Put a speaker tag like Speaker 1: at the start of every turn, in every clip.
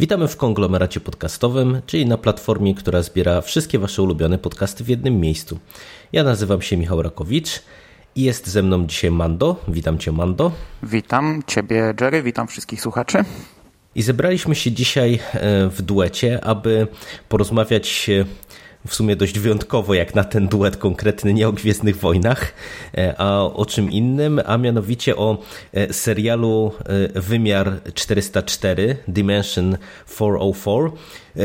Speaker 1: Witamy w konglomeracie podcastowym, czyli na platformie, która zbiera wszystkie Wasze ulubione podcasty w jednym miejscu. Ja nazywam się Michał Rakowicz i jest ze mną dzisiaj Mando. Witam Cię, Mando.
Speaker 2: Witam Ciebie, Jerry, witam wszystkich słuchaczy.
Speaker 1: I zebraliśmy się dzisiaj e, w duecie, aby porozmawiać w sumie dość wyjątkowo, jak na ten duet konkretny, nie o Gwiezdnych Wojnach, e, a o czym innym, a mianowicie o e, serialu Wymiar 404, Dimension 404.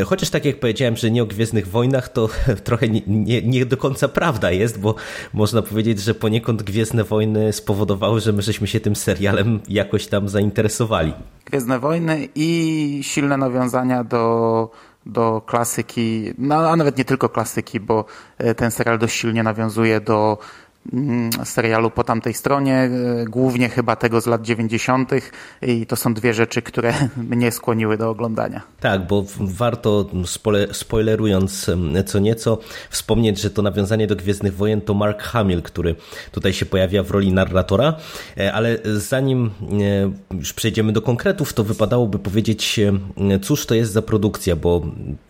Speaker 1: Chociaż tak jak powiedziałem, że nie o Gwiezdnych Wojnach, to trochę nie, nie, nie, do końca prawda jest, bo można powiedzieć, że poniekąd Gwiezdne Wojny spowodowały, że my żeśmy się tym serialem jakoś tam zainteresowali.
Speaker 2: Gwiezdne Wojny i silne nawiązania do do klasyki, no, a nawet nie tylko klasyki, bo ten serial dość silnie nawiązuje do serialu po tamtej stronie, e, głównie chyba tego z lat 90. i to są dwie rzeczy, które mnie skłoniły do oglądania.
Speaker 1: Tak, bo warto, spoilerując co nieco, wspomnieć, że to nawiązanie do Gwiezdnych Wojen to Mark Hamill, który tutaj się pojawia w roli narratora, e, ale zanim e, już przejdziemy do konkretów, to wypadałoby powiedzieć, cóż to jest za produkcja, bo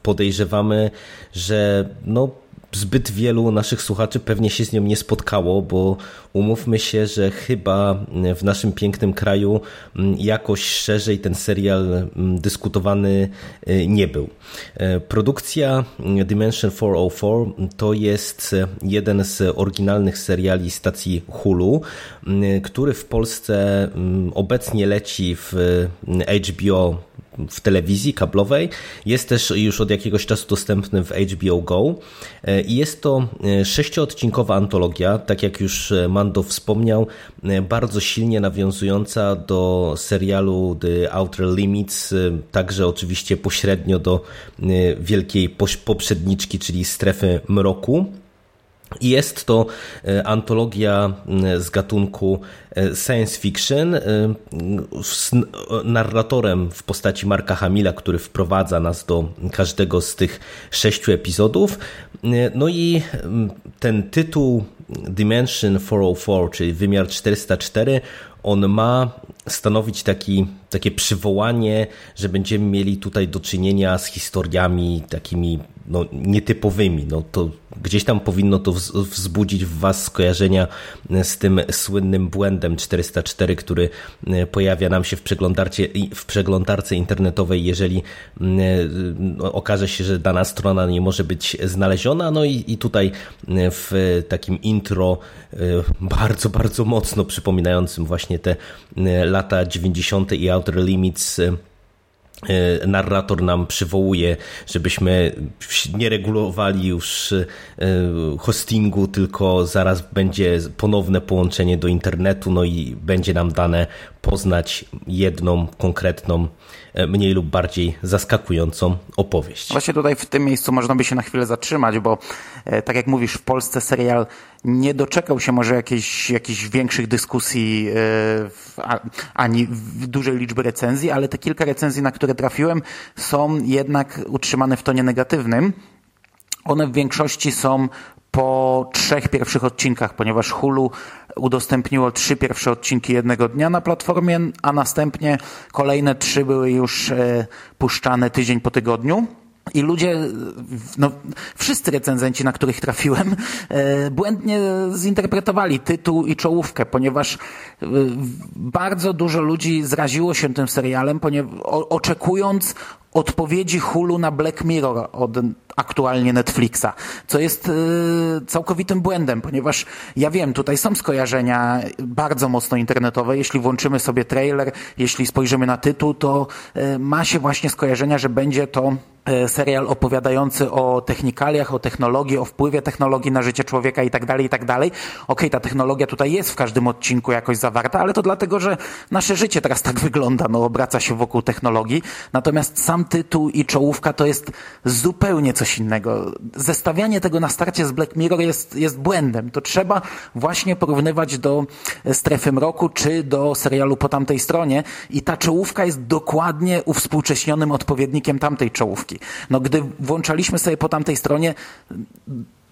Speaker 1: podejrzewamy, że no zbyt wielu naszych słuchaczy pewnie się z nią nie spotkało, bo umówmy się, że chyba w naszym pięknym kraju mm, jakoś szerzej ten serial mm, dyskutowany y, nie był. E, produkcja Dimension 404 to jest jeden z oryginalnych seriali stacji Hulu, mm, który w Polsce obecnie leci w HBO w telewizji kablowej. Jest też już od jakiegoś czasu dostępny w HBO Go e, i jest to e, sześcioodcinkowa antologia, tak jak już e, Mando wspomniał, bardzo silnie nawiązująca do serialu The Outer Limits, także oczywiście pośrednio do wielkiej poprzedniczki, czyli Strefy Mroku. Jest to e, antologia z gatunku e, science fiction z narratorem w postaci Marka Hamila, który wprowadza nas do każdego z tych sześciu epizodów. E, no i ten tytuł Dimension 404, czyli wymiar 404, on ma stanowić taki, takie przywołanie, że będziemy mieli tutaj do czynienia z historiami takimi no, nietypowymi. No, to gdzieś tam powinno to wzbudzić w Was skojarzenia z tym słynnym błędem 404, który e, pojawia nam się w w przeglądarce internetowej, jeżeli no, okaże się, że dana strona nie może być znaleziona. No i, i tutaj w takim intro bardzo, bardzo mocno przypominającym właśnie te lata 90. i Outer Limits E, narrator nam przywołuje, żebyśmy nie regulowali już e, hostingu, tylko zaraz będzie ponowne połączenie do internetu, no i będzie nam dane poznać jedną konkretną, e, mniej lub bardziej zaskakującą opowieść.
Speaker 2: Właśnie tutaj w tym miejscu można by się na chwilę zatrzymać, bo tak jak mówisz, w Polsce serial nie doczekał się może jakiejś, jakichś większych dyskusji ani dużej liczby recenzji, ale te kilka recenzji, na które trafiłem, są jednak utrzymane w tonie negatywnym. One w większości są po trzech pierwszych odcinkach, ponieważ Hulu udostępniło trzy pierwsze odcinki jednego dnia na platformie, a następnie kolejne trzy były już e, puszczane tydzień po tygodniu. I ludzie, no, wszyscy recenzenci, na których trafiłem, e, błędnie zinterpretowali tytuł i czołówkę, ponieważ e, bardzo dużo ludzi zraziło się tym serialem, oczekując odpowiedzi Hulu na Black Mirror od aktualnie Netflixa, co jest y, całkowitym błędem, ponieważ ja wiem, tutaj są skojarzenia bardzo mocno internetowe. Jeśli włączymy sobie trailer, jeśli spojrzymy na tytuł, to y, ma się właśnie skojarzenia, że będzie to E, serial opowiadający o technikaliach, o technologii, o wpływie technologii na życie człowieka i tak dalej, i tak dalej. Okej, ta technologia tutaj jest w każdym odcinku jakoś zawarta, ale to dlatego, że nasze życie teraz tak wygląda, no obraca się wokół technologii. Natomiast sam tytuł i czołówka to jest zupełnie coś innego. Zestawianie tego na starcie z Black Mirror jest, jest błędem. To trzeba właśnie porównywać do Strefy Mroku czy do serialu po tamtej stronie i ta czołówka jest dokładnie uwspółcześnionym odpowiednikiem tamtej czołówki. No gdy włączaliśmy sobie po tamtej stronie,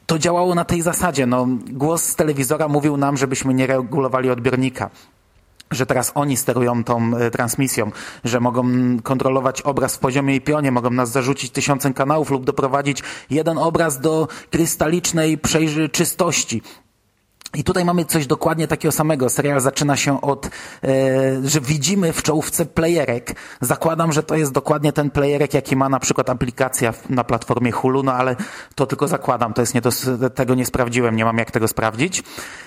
Speaker 2: to działało na tej zasadzie. No, głos z telewizora mówił nam, żebyśmy nie regulowali odbiornika że teraz oni sterują tą e, transmisją, że mogą kontrolować obraz w poziomie i pionie, mogą nas zarzucić tysiącem kanałów lub doprowadzić jeden obraz do krystalicznej przejrzystości. I tutaj mamy coś dokładnie takiego samego. Serial zaczyna się od, e, że widzimy w czołówce playerek. Zakładam, że to jest dokładnie ten playerek, jaki ma na przykład aplikacja na platformie Hulu, no ale to tylko zakładam, to jest nie do, tego nie sprawdziłem, nie mam jak tego sprawdzić.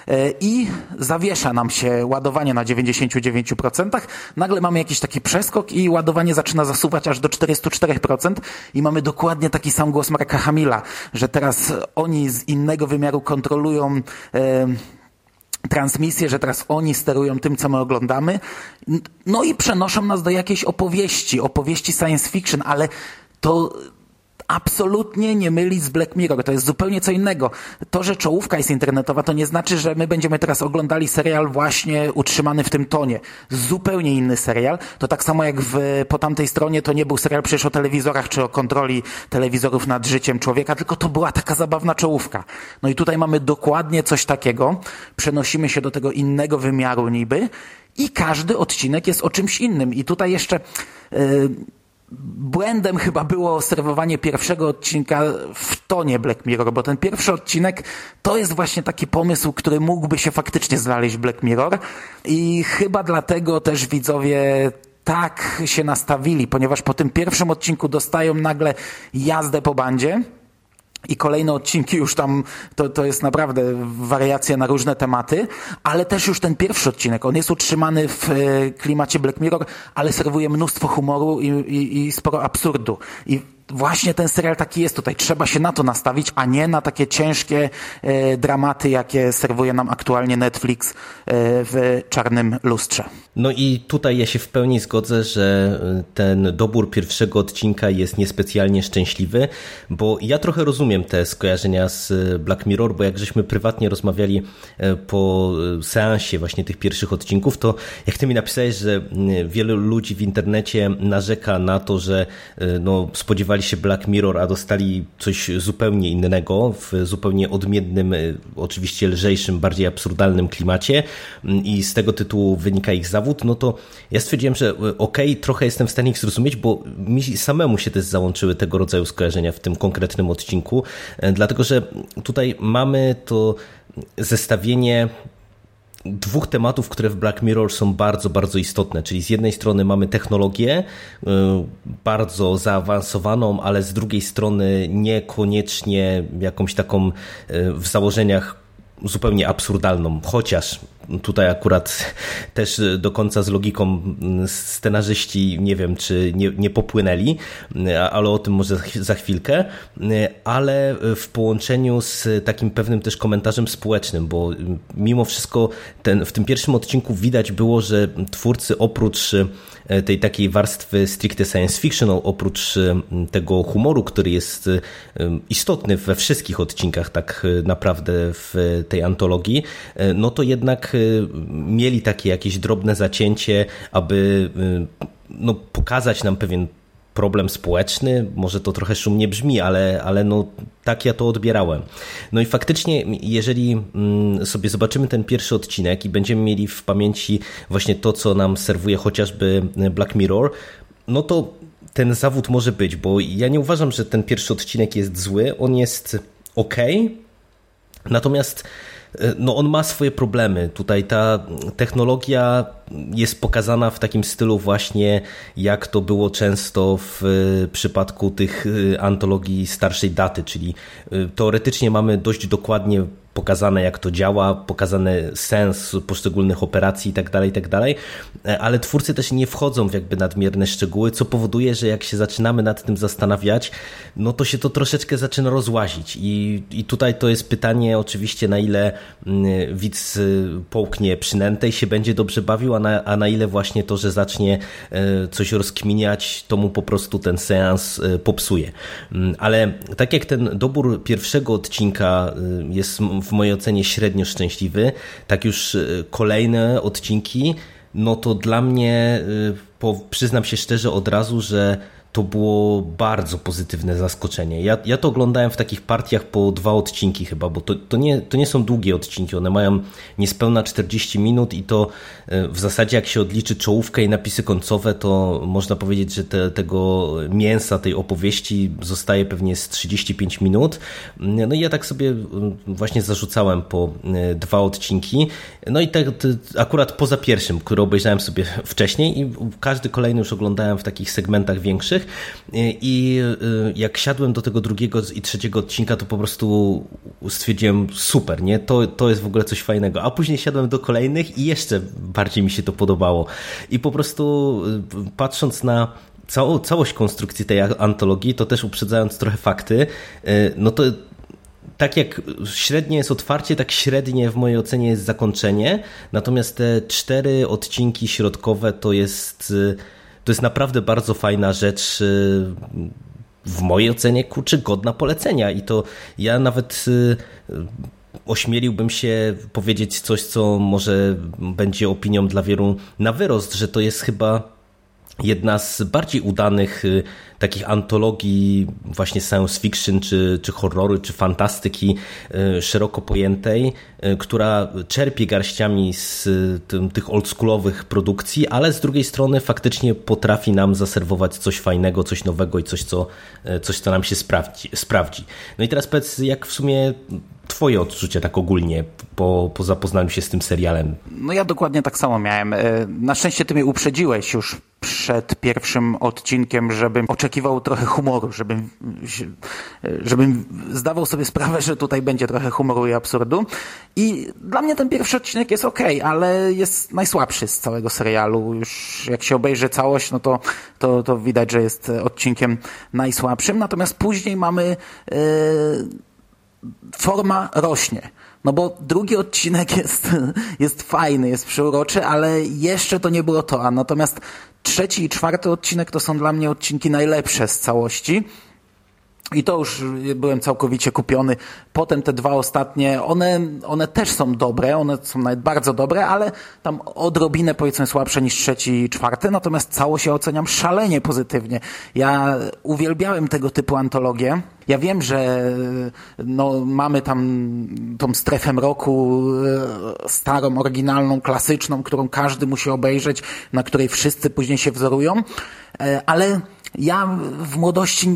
Speaker 2: E, I zawiesza nam się ładowanie na 99%. Nagle mamy jakiś taki przeskok i ładowanie zaczyna zasuwać aż do 404% i mamy dokładnie taki sam głos Marka Hamila, że teraz oni z innego wymiaru kontrolują transmisję, że teraz oni sterują tym, co my oglądamy. No i przenoszą nas do jakiejś opowieści, opowieści science fiction, ale to absolutnie nie mylić z Black Mirror. To jest zupełnie co innego. To, że czołówka jest internetowa, to nie znaczy, że my będziemy teraz oglądali serial właśnie utrzymany w tym tonie. Zupełnie inny serial. To tak samo jak w, po tamtej stronie to nie był serial przecież o telewizorach czy o kontroli telewizorów nad życiem człowieka, tylko to była taka zabawna czołówka. No i tutaj mamy dokładnie coś takiego. Przenosimy się do tego innego wymiaru niby i każdy odcinek jest o czymś innym. I tutaj jeszcze... Yy, błędem chyba było serwowanie pierwszego odcinka w tonie Black Mirror, bo ten pierwszy odcinek to jest właśnie taki pomysł, który mógłby się faktycznie znaleźć w Black Mirror. I chyba dlatego też widzowie tak się nastawili, ponieważ po tym pierwszym odcinku dostają nagle jazdę po bandzie, i kolejne odcinki już tam, to, to jest naprawdę wariacja na różne tematy, ale też już ten pierwszy odcinek, on jest utrzymany w e, klimacie Black Mirror, ale serwuje mnóstwo humoru i, i, i sporo absurdu. I właśnie ten serial taki jest tutaj. Trzeba się na to nastawić, a nie na takie ciężkie e, dramaty, jakie serwuje nam aktualnie Netflix e, w czarnym lustrze.
Speaker 1: No i tutaj ja się w pełni zgodzę, że e, ten dobór pierwszego odcinka jest niespecjalnie szczęśliwy, bo ja trochę rozumiem te skojarzenia z Black Mirror, bo jak żeśmy prywatnie rozmawiali e, po seansie właśnie tych pierwszych odcinków, to jak ty mi napisałeś, że wielu ludzi w internecie narzeka na to, że no, spodziewali się Black Mirror, a dostali coś zupełnie innego, w zupełnie odmiennym, oczywiście lżejszym, bardziej absurdalnym klimacie i z tego tytułu wynika ich zawód, no to ja stwierdziłem, że e, okej, okay, trochę jestem w stanie ich zrozumieć, bo mi samemu się też załączyły tego rodzaju skojarzenia w tym konkretnym odcinku, e, dlatego że tutaj mamy to zestawienie dwóch tematów, które w Black Mirror są bardzo, bardzo istotne. Czyli z jednej strony mamy technologię y, bardzo zaawansowaną, ale z drugiej strony niekoniecznie jakąś taką w założeniach zupełnie absurdalną, chociaż tutaj akurat też do końca z logiką scenarzyści nie wiem, czy nie, nie popłynęli, ale o tym może za chwilkę, ale w połączeniu z takim pewnym też komentarzem społecznym, bo mimo wszystko ten, w tym pierwszym odcinku widać było, że twórcy oprócz tej takiej warstwy stricte science fiction, oprócz tego humoru, który jest istotny we wszystkich odcinkach tak naprawdę w tej antologii, no to jednak mieli takie jakieś drobne zacięcie, aby no, pokazać nam pewien problem społeczny, może to trochę szumnie brzmi, ale, ale no, tak ja to odbierałem. No i faktycznie, jeżeli mm, sobie zobaczymy ten pierwszy odcinek i będziemy mieli w pamięci właśnie to, co nam serwuje chociażby Black Mirror, no to ten zawód może być, bo ja nie uważam, że ten pierwszy odcinek jest zły, on jest ok, natomiast no on ma swoje problemy. Tutaj ta technologia jest pokazana w takim stylu właśnie, jak to było często w przypadku tych antologii starszej daty, czyli teoretycznie mamy dość dokładnie pokazane jak to działa, pokazany sens poszczególnych operacji itd., tak itd., tak e, ale twórcy też nie wchodzą w jakby nadmierne szczegóły, co powoduje, że jak się zaczynamy nad tym zastanawiać, no to się to troszeczkę zaczyna rozłazić i, i tutaj to jest pytanie oczywiście na ile mm, widz y, połknie przynętej się będzie dobrze bawił, a na, a na ile właśnie to, że zacznie e, coś rozkminiać, to mu po prostu ten seans popsuje. Mm, ale tak jak ten dobór pierwszego odcinka y, jest w mojej ocenie średnio szczęśliwy. Tak już y, kolejne odcinki, no to dla mnie, y, przyznam się szczerze od razu, że to było bardzo pozytywne zaskoczenie. Ja, ja to oglądałem w takich partiach po dwa odcinki chyba, bo to, to, nie, to nie są długie odcinki, one mają niespełna 40 minut i to e, w zasadzie jak się odliczy czołówkę i napisy końcowe, to można powiedzieć, że te, tego mięsa, tej opowieści zostaje pewnie z 35 minut. No i ja tak sobie właśnie zarzucałem po e, dwa odcinki. No i te, akurat poza pierwszym, który obejrzałem sobie wcześniej i każdy kolejny już oglądałem w takich segmentach większych, i y, jak siadłem do tego drugiego i trzeciego odcinka, to po prostu stwierdziłem super, nie? To, to jest w ogóle coś fajnego. A później siadłem do kolejnych i jeszcze bardziej mi się to podobało. I po prostu y, patrząc na całość konstrukcji tej antologii, to też uprzedzając trochę fakty, no to tak jak średnie jest otwarcie, tak średnie w mojej ocenie jest zakończenie. Natomiast te cztery odcinki środkowe to jest to jest naprawdę bardzo fajna rzecz y, w mojej ocenie, kurczę, godna polecenia. I to ja nawet y, ośmieliłbym się powiedzieć coś, co może będzie opinią dla wielu na wyrost, że to jest chyba jedna z bardziej udanych y, takich antologii właśnie science fiction, czy, czy horroru, czy fantastyki y, szeroko pojętej, y, która czerpie garściami z tych oldschoolowych produkcji, ale z drugiej strony faktycznie potrafi nam zaserwować coś fajnego, coś nowego i coś, co, coś, co nam się sprawdzi. sprawdzi. No i teraz powiedz, jak w sumie Twoje odczucia tak ogólnie po, po zapoznaniu się z tym serialem?
Speaker 2: No ja dokładnie tak samo miałem. Na szczęście ty mnie uprzedziłeś już przed pierwszym odcinkiem, żebym oczekiwał trochę humoru, żebym, żebym zdawał sobie sprawę, że tutaj będzie trochę humoru i absurdu. I dla mnie ten pierwszy odcinek jest ok, ale jest najsłabszy z całego serialu. Już jak się obejrzy całość, no to, to, to widać, że jest odcinkiem najsłabszym. Natomiast później mamy yy, forma rośnie. No bo drugi odcinek jest, jest fajny, jest przeuroczy, ale jeszcze to nie było to. A natomiast trzeci i czwarty odcinek to są dla mnie odcinki najlepsze z całości. I to już byłem całkowicie kupiony. Potem te dwa ostatnie, one, one też są dobre, one są nawet bardzo dobre, ale tam odrobinę powiedzmy słabsze niż trzeci i czwarty, natomiast cało się oceniam szalenie pozytywnie. Ja uwielbiałem tego typu antologie. Ja wiem, że no, mamy tam tą strefę mroku e, starą, oryginalną, klasyczną, którą każdy musi obejrzeć, na której wszyscy później się wzorują, e, ale ja w młodości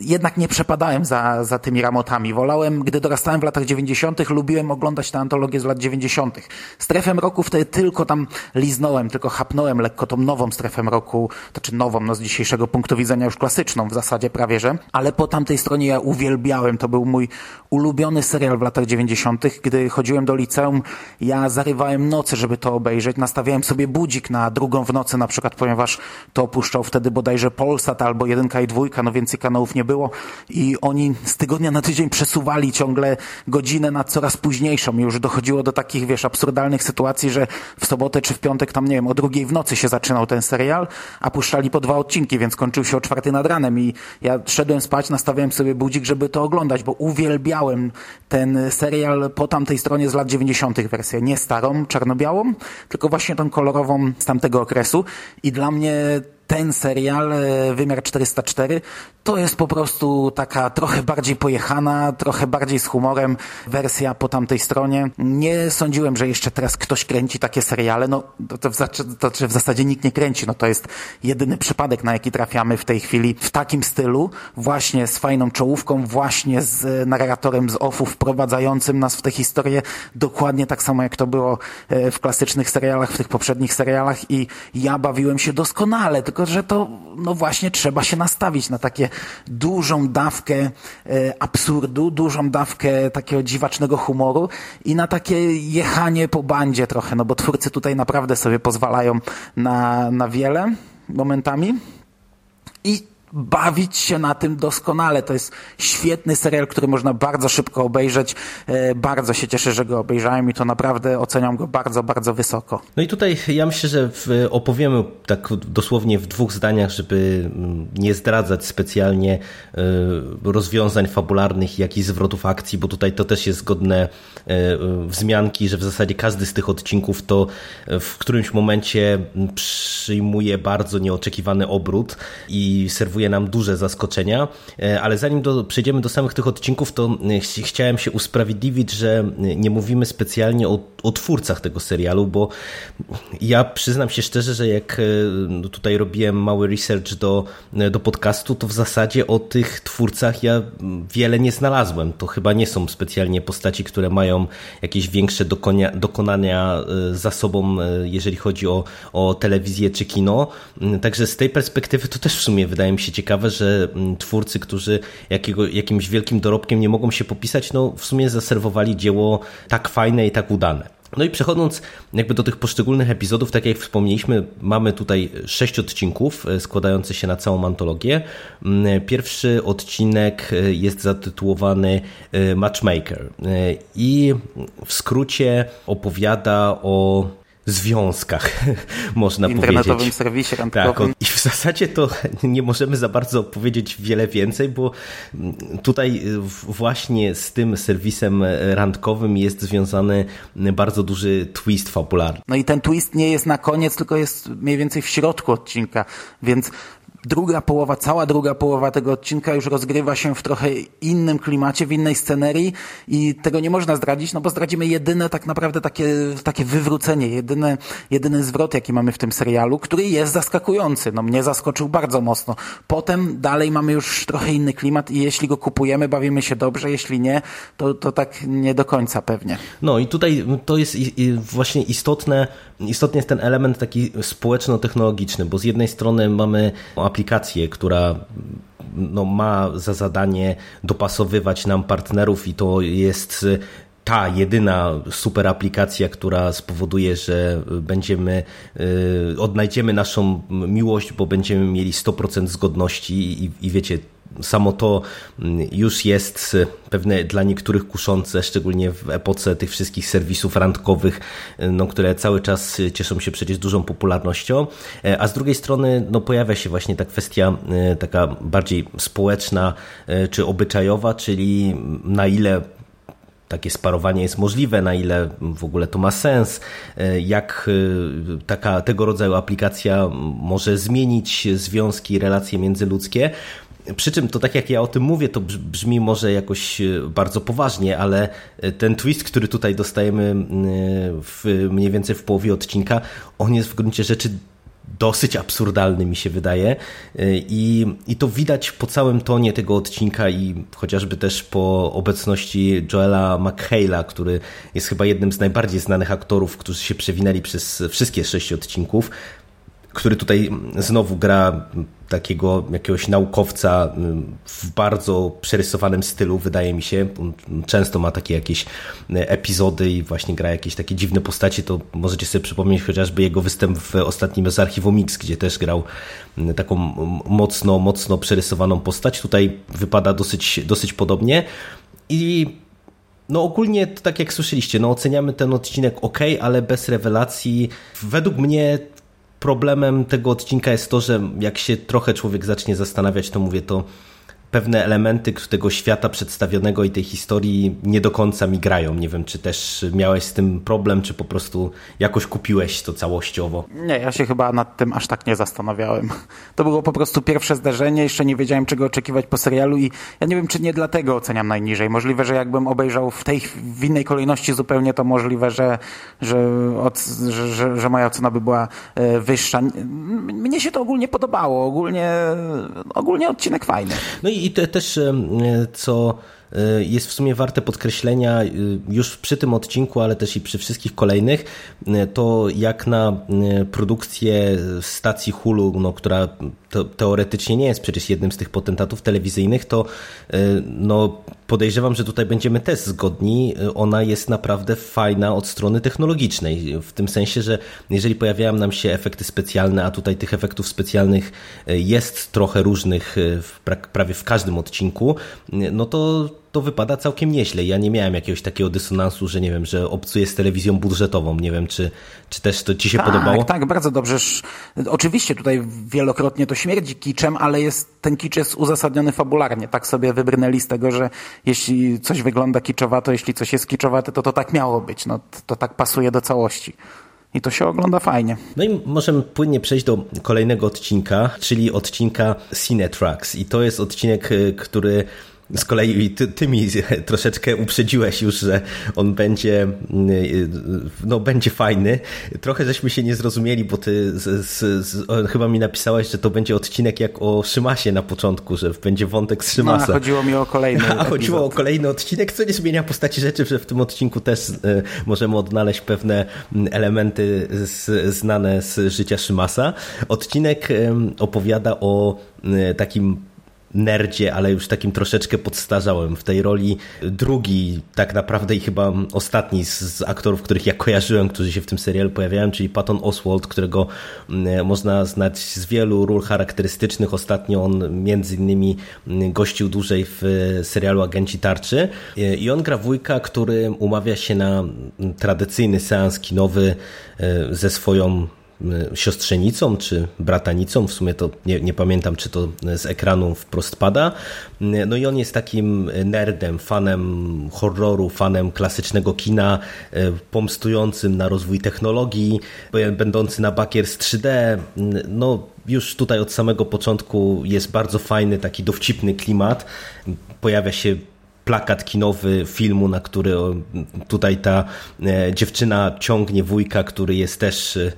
Speaker 2: jednak nie przepadałem za, za tymi ramotami. Wolałem, gdy dorastałem w latach 90., lubiłem oglądać te antologie z lat 90. Strefę mroku wtedy tylko tam liznąłem, tylko chapnąłem lekko tą nową strefę mroku, to czy nową, no z dzisiejszego punktu widzenia już klasyczną w zasadzie prawie, że. Ale po tamtej stronie ja uwielbiałem, to był mój ulubiony serial w latach 90. Gdy chodziłem do liceum, ja zarywałem noce, żeby to obejrzeć. Nastawiałem sobie budzik na drugą w nocy na przykład, ponieważ to opuszczał wtedy bodajże Polsat albo jedynka i dwójka, no więcej kanałów nie było. I oni z tygodnia na tydzień przesuwali ciągle godzinę na coraz późniejszą. I już dochodziło do takich, wiesz, absurdalnych sytuacji, że w sobotę czy w piątek tam, nie wiem, o drugiej w nocy się zaczynał ten serial, a puszczali po dwa odcinki, więc kończył się o czwartej nad ranem. I ja szedłem spać, nastawiałem sobie budzik, żeby to oglądać, bo uwielbiałem ten serial po tamtej stronie z lat 90. wersję, nie starą, czarno-białą, tylko właśnie tą kolorową z tamtego okresu. I dla mnie ten serial, e, Wymiar 404, to jest po prostu taka trochę bardziej pojechana, trochę bardziej z humorem wersja po tamtej stronie. Nie sądziłem, że jeszcze teraz ktoś kręci takie seriale, no to, w, to, to w zasadzie nikt nie kręci, no to jest jedyny przypadek, na jaki trafiamy w tej chwili w takim stylu, właśnie z fajną czołówką, właśnie z narratorem z offu wprowadzającym nas w tę historię, dokładnie tak samo jak to było e, w klasycznych serialach, w tych poprzednich serialach i ja bawiłem się doskonale, tylko że to no właśnie trzeba się nastawić na takie dużą dawkę e, absurdu, dużą dawkę takiego dziwacznego humoru i na takie jechanie po bandzie trochę, no bo twórcy tutaj naprawdę sobie pozwalają na, na wiele momentami. I bawić się na tym doskonale. To jest świetny serial, który można bardzo szybko obejrzeć. E, bardzo się cieszę, że go obejrzałem i to naprawdę oceniam go bardzo, bardzo wysoko.
Speaker 1: No i tutaj ja myślę, że opowiemy tak dosłownie w dwóch zdaniach, żeby mm, nie zdradzać specjalnie e, rozwiązań fabularnych, jak i zwrotów akcji, bo tutaj to też jest godne e, wzmianki, że w zasadzie każdy z tych odcinków to w którymś momencie przyjmuje bardzo nieoczekiwany obrót i serwuje serwuje nam duże zaskoczenia, e, ale zanim do, przejdziemy do samych tych odcinków, to e, chciałem się usprawiedliwić, że nie mówimy specjalnie o, o twórcach tego serialu, bo ja przyznam się szczerze, że jak e, no tutaj robiłem mały research do, do podcastu, to w zasadzie o tych twórcach ja wiele nie znalazłem. To chyba nie są specjalnie postaci, które mają jakieś większe dokonia, dokonania za sobą, jeżeli chodzi o, o telewizję czy kino. Także z tej perspektywy to też w sumie wydaje mi się się ciekawe, że mm, twórcy, którzy jakiego, jakimś wielkim dorobkiem nie mogą się popisać, no w sumie zaserwowali dzieło tak fajne i tak udane. No i przechodząc jakby do tych poszczególnych epizodów, tak jak wspomnieliśmy, mamy tutaj sześć odcinków e, składających się na całą antologię. Mm, pierwszy odcinek e, jest zatytułowany e, Matchmaker i w skrócie opowiada o związkach, można
Speaker 2: Internetowym
Speaker 1: powiedzieć.
Speaker 2: serwisie randkowym.
Speaker 1: Tak, i w zasadzie to nie możemy za bardzo powiedzieć wiele więcej, bo tutaj właśnie z tym serwisem randkowym jest związany bardzo duży twist fabularny.
Speaker 2: No i ten twist nie jest na koniec, tylko jest mniej więcej w środku odcinka, więc druga połowa, cała druga połowa tego odcinka już rozgrywa się w trochę innym klimacie, w innej scenerii i tego nie można zdradzić, no bo zdradzimy jedyne tak naprawdę takie, takie wywrócenie, jedyny, jedyny zwrot, jaki mamy w tym serialu, który jest zaskakujący. No mnie zaskoczył bardzo mocno. Potem dalej mamy już trochę inny klimat i jeśli go kupujemy, bawimy się dobrze, jeśli nie, to, to tak nie do końca pewnie.
Speaker 1: No i tutaj to jest właśnie istotne, istotny jest ten element taki społeczno-technologiczny, bo z jednej strony mamy aplikację, która no, ma za zadanie dopasowywać nam partnerów i to jest ta jedyna super aplikacja, która spowoduje, że będziemy, yy, odnajdziemy naszą miłość, bo będziemy mieli 100% zgodności i, i wiecie, samo to mm, już jest pewne dla niektórych kuszące, szczególnie w epoce tych wszystkich serwisów randkowych, no, które cały czas cieszą się przecież dużą popularnością, e, a z drugiej strony no, pojawia się właśnie ta kwestia e, taka bardziej społeczna e, czy obyczajowa, czyli na ile takie sparowanie jest możliwe, na ile w ogóle to ma sens, jak taka, tego rodzaju aplikacja może zmienić związki, relacje międzyludzkie. Przy czym to tak jak ja o tym mówię, to brzmi może jakoś e, bardzo poważnie, ale e, ten twist, który tutaj dostajemy e, w, mniej więcej w połowie odcinka, on jest w gruncie rzeczy dosyć absurdalny mi się wydaje. I, i to widać po całym tonie tego odcinka i chociażby też po obecności Joela McHale'a, który jest chyba jednym z najbardziej znanych aktorów, którzy się przewinęli przez wszystkie sześć odcinków, który tutaj znowu gra takiego jakiegoś naukowca w bardzo przerysowanym stylu, wydaje mi się. Często ma takie jakieś epizody i właśnie gra jakieś takie dziwne postacie, to możecie sobie przypomnieć chociażby jego występ w ostatnim z Archiwum Mix, gdzie też grał taką mocno, mocno przerysowaną postać. Tutaj wypada dosyć, dosyć podobnie i no ogólnie, tak jak słyszeliście, no oceniamy ten odcinek ok, ale bez rewelacji. Według mnie Problemem tego odcinka jest to, że jak się trochę człowiek zacznie zastanawiać, to mówię to pewne elementy tego świata przedstawionego i tej historii nie do końca mi grają. Nie wiem, czy też miałeś z tym problem, czy po prostu jakoś kupiłeś to całościowo.
Speaker 2: Nie, ja się chyba nad tym aż tak nie zastanawiałem. To było po prostu pierwsze zdarzenie, jeszcze nie wiedziałem czego oczekiwać po serialu i ja nie wiem, czy nie dlatego oceniam najniżej. Możliwe, że jakbym obejrzał w tej w innej kolejności zupełnie, to możliwe, że, że, od, że, że, że moja ocena by była e, wyższa. Mnie się to ogólnie podobało. Ogólnie, ogólnie odcinek fajny.
Speaker 1: No i te, też co Y, jest w sumie warte podkreślenia y, już przy tym odcinku, ale też i przy wszystkich kolejnych, to jak na produkcję stacji Hulu, no, która teoretycznie nie jest przecież jednym z tych potentatów telewizyjnych, to no, podejrzewam, że tutaj będziemy też zgodni. Ona jest naprawdę fajna od strony technologicznej, w tym sensie, że jeżeli pojawiają nam się efekty specjalne, a tutaj tych efektów specjalnych jest trochę różnych w, prawie w każdym odcinku, no to to wypada całkiem nieźle. Ja nie miałem jakiegoś takiego dysonansu, że nie wiem, że obcuję z telewizją budżetową. Nie wiem, czy, czy też to ci się
Speaker 2: tak,
Speaker 1: podobało?
Speaker 2: Tak, bardzo dobrze. Oczywiście tutaj wielokrotnie to śmierdzi kiczem, ale jest, ten kicz jest uzasadniony fabularnie. Tak sobie wybrnęli z tego, że jeśli coś wygląda kiczowato, jeśli coś jest kiczowate, to to tak miało być. No, to tak pasuje do całości. I to się ogląda fajnie.
Speaker 1: No i możemy płynnie przejść do kolejnego odcinka, czyli odcinka Cinetrax. I to jest odcinek, y, który z kolei ty, ty, mi troszeczkę uprzedziłeś już, że on będzie, no, będzie fajny. Trochę żeśmy się nie zrozumieli, bo ty z, z, z, chyba mi napisałeś, że to będzie odcinek jak o Szymasie na początku, że będzie wątek z Szymasa.
Speaker 2: No, chodziło mi o kolejny
Speaker 1: A chodziło o kolejny odcinek, co nie zmienia postaci rzeczy, że w tym odcinku też e, możemy odnaleźć pewne elementy z, znane z życia Szymasa. Odcinek opowiada o e, takim nerdzie, ale już takim troszeczkę podstarzałem. W tej roli drugi, tak naprawdę i chyba ostatni z, z, aktorów, których ja kojarzyłem, którzy się w tym serialu pojawiają, czyli Patton Oswald, którego mm, można znać z wielu ról charakterystycznych. Ostatnio on między innymi mm, gościł dłużej w serialu Agenci Tarczy i on gra wujka, który umawia się na mm, tradycyjny seans kinowy e, ze swoją E, siostrzenicą czy bratanicą, w sumie to nie, nie, pamiętam, czy to z ekranu wprost pada. E, no i on jest takim nerdem, fanem horroru, fanem klasycznego kina, e, pomstującym na rozwój technologii, będący na bakier z 3D. No już tutaj od samego początku jest bardzo fajny, taki dowcipny klimat. Pojawia się plakat kinowy filmu, na który tutaj ta dziewczyna ciągnie wujka, który jest też E,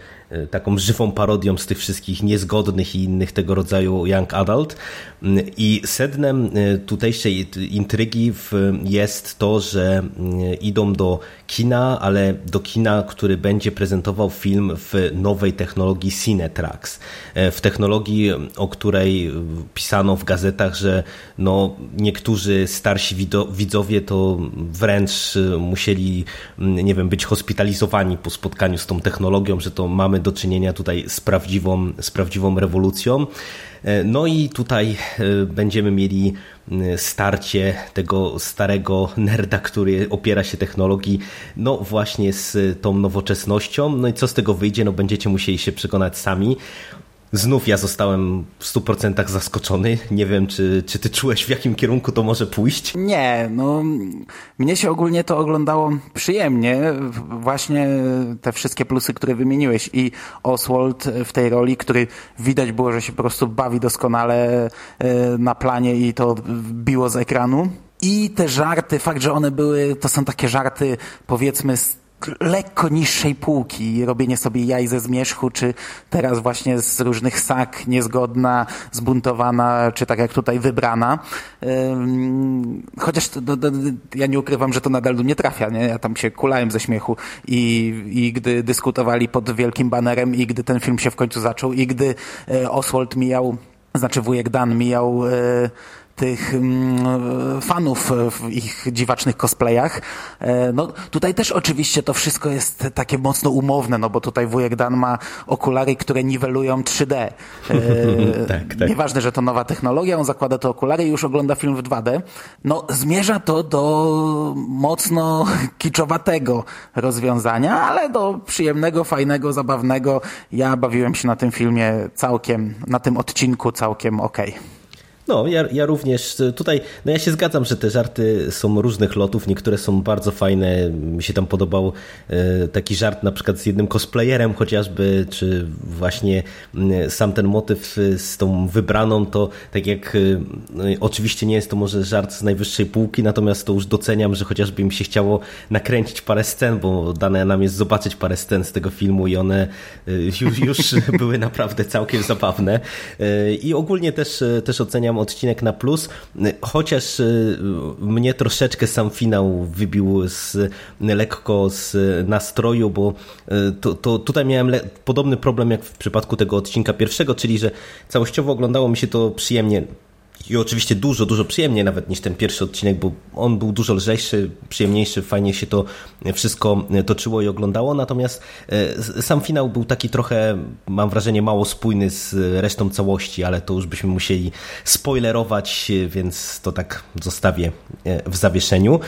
Speaker 1: taką żywą parodią z tych wszystkich niezgodnych i innych tego rodzaju young adult. Mm, I sednem e, tutejszej intrygi jest to, że idą do kina, ale do kina, który będzie prezentował film w nowej technologii Cinetrax. W technologii, o której pisano w gazetach, że no, niektórzy starsi widzowie to wręcz musieli, mm, nie wiem, być hospitalizowani po spotkaniu z tą technologią, że to mamy do czynienia tutaj z prawdziwą, z prawdziwą rewolucją. E, no i tutaj e, będziemy mieli starcie tego starego nerda, który opiera się technologii, no właśnie z tą nowoczesnością. No i co z tego wyjdzie, no będziecie musieli się przekonać sami. Znów ja zostałem w 100% zaskoczony. Nie wiem, czy, czy ty czułeś, w jakim kierunku to może pójść?
Speaker 2: Nie, no mnie się ogólnie to oglądało przyjemnie. Właśnie te wszystkie plusy, które wymieniłeś i Oswald w tej roli, który widać było, że się po prostu bawi doskonale e, na planie i to biło z ekranu. I te żarty, fakt, że one były, to są takie żarty powiedzmy lekko niższej półki, robienie sobie jaj ze zmierzchu, czy teraz właśnie z różnych sak, niezgodna, zbuntowana, czy tak jak tutaj wybrana. Chociaż to, to, to, ja nie ukrywam, że to nadal do mnie trafia, nie? Ja tam się kulałem ze śmiechu i, i gdy dyskutowali pod wielkim banerem i gdy ten film się w końcu zaczął i gdy e, Oswald mijał, znaczy wujek Dan mijał e, tych mm, fanów w ich dziwacznych cosplayach. E, no, tutaj też oczywiście to wszystko jest takie mocno umowne, no bo tutaj wujek Dan ma okulary, które niwelują 3D. E, tak, tak. Nieważne, że to nowa technologia, on zakłada te okulary i już ogląda film w 2D. No, zmierza to do mocno kiczowatego rozwiązania, ale do przyjemnego, fajnego, zabawnego. Ja bawiłem się na tym filmie całkiem, na tym odcinku całkiem okej. Okay.
Speaker 1: No, ja, ja również tutaj, no ja się zgadzam, że te żarty są różnych lotów, niektóre są bardzo fajne, mi się tam podobał e, taki żart na przykład z jednym cosplayerem chociażby, czy właśnie sam ten motyw z tą wybraną, to tak jak no, oczywiście nie jest to może żart z najwyższej półki, natomiast to już doceniam, że chociażby mi się chciało nakręcić parę scen, bo dane nam jest zobaczyć parę scen z tego filmu i one już, już były naprawdę całkiem zabawne. I ogólnie też, też oceniam odcinek na plus, chociaż y, mnie troszeczkę sam finał wybił z, lekko z nastroju, bo y, to, to tutaj miałem podobny problem jak w przypadku tego odcinka pierwszego, czyli że całościowo oglądało mi się to przyjemnie i oczywiście dużo, dużo przyjemniej nawet niż ten pierwszy odcinek, bo on był dużo lżejszy, przyjemniejszy, fajnie się to wszystko toczyło i oglądało, natomiast e, sam finał był taki trochę, mam wrażenie, mało spójny z resztą całości, ale to już byśmy musieli spoilerować, więc to tak zostawię e, w zawieszeniu.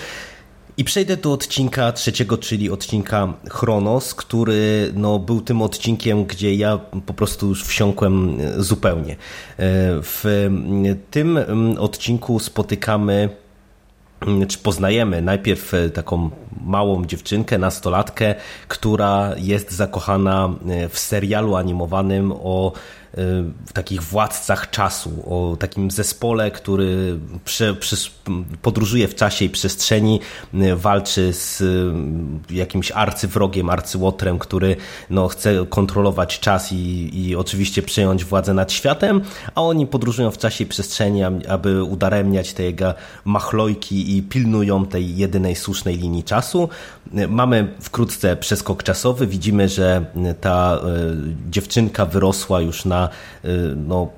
Speaker 1: I przejdę do odcinka trzeciego, czyli odcinka Chronos, który no, był tym odcinkiem, gdzie ja po prostu już wsiąkłem e, zupełnie. E, w tym odcinku spotykamy czy poznajemy najpierw e, taką małą dziewczynkę, nastolatkę, która jest zakochana w serialu animowanym o takich władcach czasu, o takim zespole, który podróżuje w czasie i przestrzeni, walczy z jakimś arcywrogiem, arcyłotrem, który no, chce kontrolować czas i, i oczywiście przejąć władzę nad światem, a oni podróżują w czasie i przestrzeni, aby udaremniać te jego machlojki i pilnują tej jedynej słusznej linii czasu. Mamy wkrótce przeskok czasowy, widzimy, że ta e, dziewczynka wyrosła już na Y, no,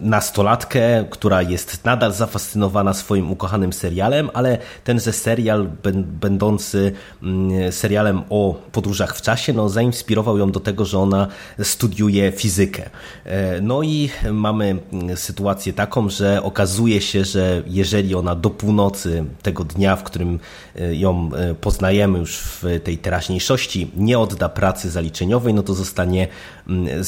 Speaker 1: nastolatkę, która jest nadal zafascynowana swoim ukochanym serialem, ale tenże serial, będący mm, serialem o podróżach w czasie, no, zainspirował ją do tego, że ona studiuje fizykę. E, no i mamy mm, sytuację taką, że okazuje się, że jeżeli ona do północy tego dnia, w którym e, ją e, poznajemy już w tej teraźniejszości, nie odda pracy zaliczeniowej, no to zostanie mm,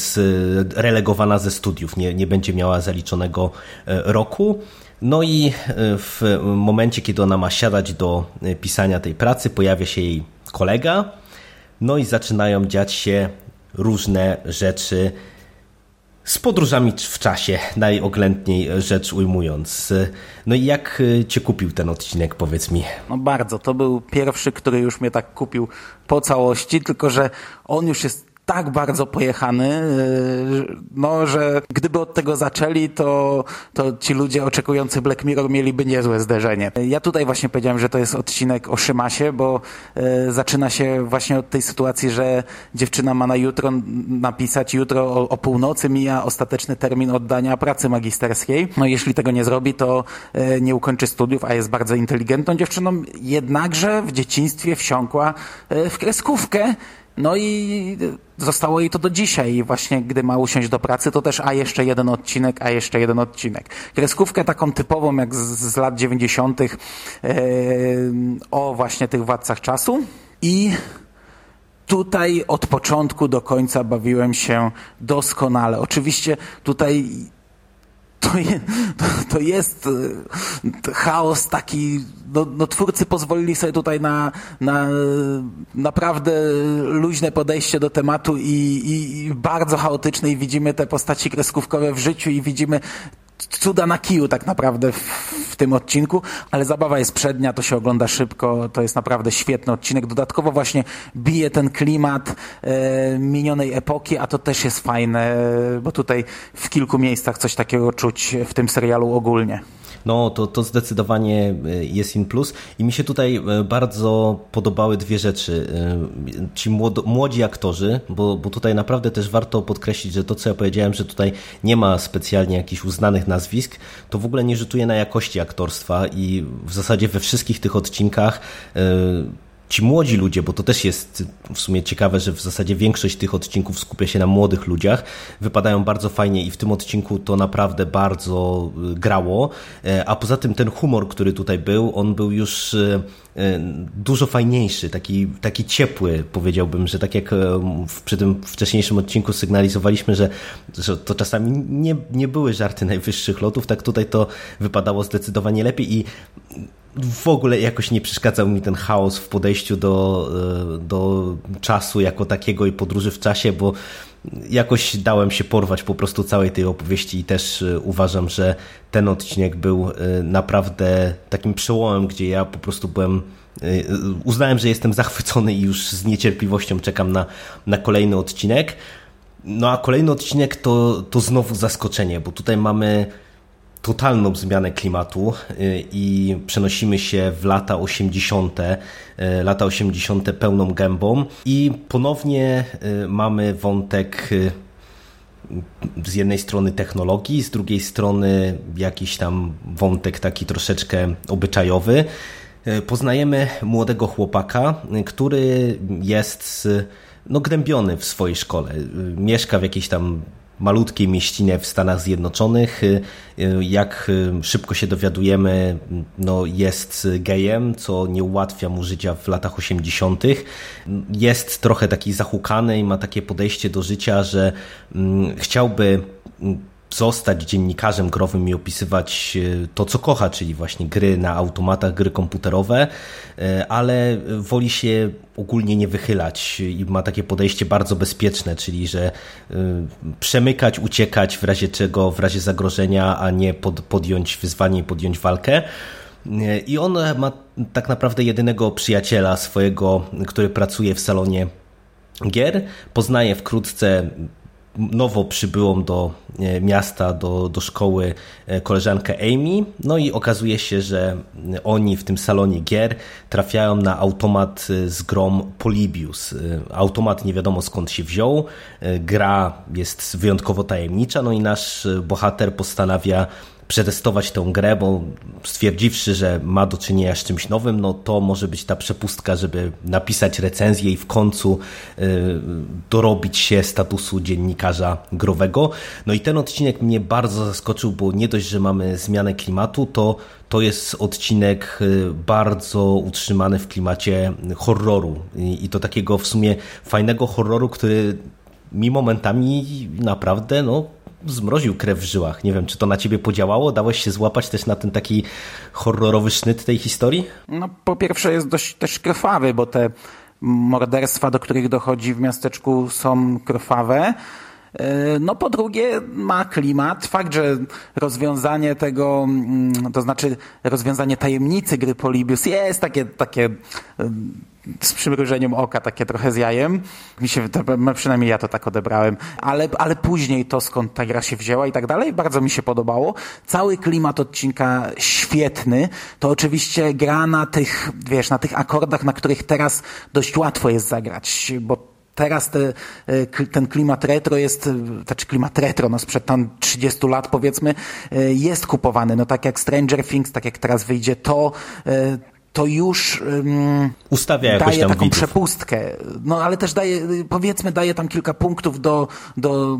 Speaker 1: relegowana ze studiów, nie, nie będzie miała miała zaliczonego e, roku. No i e, w momencie, kiedy ona ma siadać do e, pisania tej pracy, pojawia się jej kolega, no i zaczynają dziać się różne rzeczy z podróżami w czasie, najoględniej rzecz ujmując. No i jak cię kupił ten odcinek, powiedz mi?
Speaker 2: No bardzo, to był pierwszy, który już mnie tak kupił po całości, tylko że on już jest tak bardzo pojechany, y, no, że gdyby od tego zaczęli, to, to ci ludzie oczekujący Black Mirror mieliby niezłe zderzenie. Ja tutaj właśnie powiedziałem, że to jest odcinek o Szymasie, bo y, zaczyna się właśnie od tej sytuacji, że dziewczyna ma na jutro napisać, jutro o, o północy mija ostateczny termin oddania pracy magisterskiej. No jeśli tego nie zrobi, to y, nie ukończy studiów, a jest bardzo inteligentną dziewczyną, jednakże w dzieciństwie wsiąkła w kreskówkę, no i zostało jej to do dzisiaj. I właśnie gdy ma usiąść do pracy, to też a jeszcze jeden odcinek, a jeszcze jeden odcinek. Kreskówkę taką typową, jak z, z lat 90. Yy, o właśnie tych władcach czasu. I tutaj od początku do końca bawiłem się doskonale. Oczywiście tutaj to, je, to, to jest e, chaos taki, no, no, twórcy pozwolili sobie tutaj na, na naprawdę luźne podejście do tematu i, i, i bardzo chaotyczne i widzimy te postaci kreskówkowe w życiu i widzimy cuda na kiju tak naprawdę w, w, tym odcinku, ale zabawa jest przednia, to się ogląda szybko, to jest naprawdę świetny odcinek. Dodatkowo właśnie bije ten klimat e, minionej epoki, a to też jest fajne, bo tutaj w kilku miejscach coś takiego czuć w tym serialu ogólnie
Speaker 1: no to, to zdecydowanie e, jest in plus. I mi się tutaj e, bardzo podobały dwie rzeczy. E, ci młodzi aktorzy, bo, bo tutaj naprawdę też warto podkreślić, że to, co ja powiedziałem, że tutaj nie ma specjalnie jakichś uznanych nazwisk, to w ogóle nie rzutuje na jakości aktorstwa i w zasadzie we wszystkich tych odcinkach ci młodzi ludzie, bo to też jest w sumie ciekawe, że w zasadzie większość tych odcinków skupia się na młodych ludziach, wypadają bardzo fajnie i w tym odcinku to naprawdę bardzo y, grało, e, a poza tym ten humor, który tutaj był, on był już y, y, dużo fajniejszy, taki, taki ciepły, powiedziałbym, że tak jak e, przy tym wcześniejszym odcinku sygnalizowaliśmy, że, że to czasami nie, nie były żarty najwyższych lotów, tak tutaj to wypadało zdecydowanie lepiej i w ogóle jakoś nie przeszkadzał mi ten chaos w podejściu do, e, do czasu jako takiego i podróży w czasie, bo jakoś dałem się porwać po prostu całej tej opowieści i też e, uważam, że ten odcinek był e, naprawdę takim przełomem, gdzie ja po prostu byłem uznałem, że jestem zachwycony i już z niecierpliwością czekam na, na kolejny odcinek. No a kolejny odcinek to, to znowu zaskoczenie, bo tutaj mamy totalną zmianę klimatu y, i przenosimy się w lata 80., y, lata 80. pełną gębą i ponownie y, mamy wątek z jednej strony technologii, z drugiej strony jakiś tam wątek taki troszeczkę obyczajowy. Poznajemy młodego chłopaka, który jest no, gnębiony w swojej szkole. Mieszka w jakiejś tam malutkiej mieścinie w Stanach Zjednoczonych. Y, y, jak y, szybko się dowiadujemy, no jest gejem, co nie ułatwia mu życia w latach 80. Jest trochę taki zahukany i ma takie podejście do życia, że mm, chciałby mm, zostać dziennikarzem growym i opisywać e, to, co kocha, czyli właśnie gry na automatach, gry komputerowe, e, ale woli się ogólnie nie wychylać i ma takie podejście bardzo bezpieczne, czyli że e, przemykać, uciekać w razie czego, w razie zagrożenia, a nie pod, podjąć wyzwanie i podjąć walkę. I on ma tak naprawdę jedynego przyjaciela swojego, który pracuje w salonie gier. Poznaje wkrótce nowo przybyłą do e, miasta, do, do szkoły e, koleżankę Amy. No i okazuje się, że oni w tym salonie gier trafiają na automat e, z grom Polybius. Automat nie wiadomo skąd się wziął. Gra jest wyjątkowo tajemnicza, no i nasz bohater postanawia przetestować tę grę, bo stwierdziwszy, że ma do czynienia z czymś nowym, no to może być ta przepustka, żeby napisać recenzję i w końcu y, dorobić się statusu dziennikarza growego. No i ten odcinek mnie bardzo zaskoczył, bo nie dość, że mamy zmianę klimatu, to to jest odcinek y, bardzo utrzymany w klimacie horroru i to takiego w sumie fajnego horroru, który mi momentami naprawdę no, zmroził krew w żyłach. Nie wiem, czy to na ciebie podziałało? Dałeś się złapać też na ten taki horrorowy sznyt tej historii?
Speaker 2: No, po pierwsze jest dość też krwawy, bo te morderstwa, do których dochodzi w miasteczku są krwawe. E, no po drugie ma klimat. Fakt, że rozwiązanie tego, mm, to znaczy rozwiązanie tajemnicy gry Polybius jest takie, takie z przymrużeniem oka, takie trochę z jajem. Mi się, przynajmniej ja to tak odebrałem. Ale, ale później to, skąd ta gra się wzięła i tak dalej, bardzo mi się podobało. Cały klimat odcinka świetny. To oczywiście gra na tych, wiesz, na tych akordach, na których teraz dość łatwo jest zagrać, bo Teraz te, e, ten klimat retro jest, e, znaczy klimat retro, no sprzed tam 30 lat powiedzmy, e, jest kupowany. No tak jak Stranger Things, tak jak teraz wyjdzie to, to już um,
Speaker 1: Ustawia
Speaker 2: daje taką
Speaker 1: widzów.
Speaker 2: przepustkę. No ale też daje, powiedzmy, daje tam kilka punktów do, do,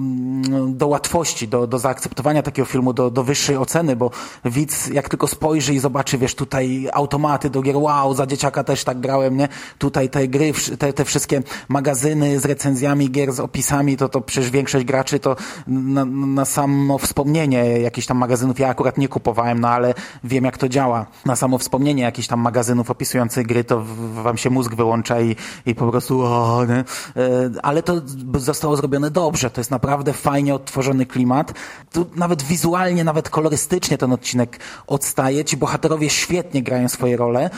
Speaker 2: do łatwości, do, do zaakceptowania takiego filmu, do, do wyższej oceny, bo widz jak tylko spojrzy i zobaczy, wiesz, tutaj automaty do gier, wow, za dzieciaka też tak grałem, nie? Tutaj te gry, te, te wszystkie magazyny z recenzjami gier, z opisami, to, to przecież większość graczy to na, na samo wspomnienie jakichś tam magazynów, ja akurat nie kupowałem, no ale wiem jak to działa. Na samo wspomnienie jakichś tam magazynów magazynów opisujących gry, to wam się mózg wyłącza i, i po prostu o? E, ale to zostało zrobione dobrze, to jest naprawdę fajnie odtworzony klimat. Tu nawet wizualnie, nawet kolorystycznie ten odcinek odstaje. Ci bohaterowie świetnie grają swoje role.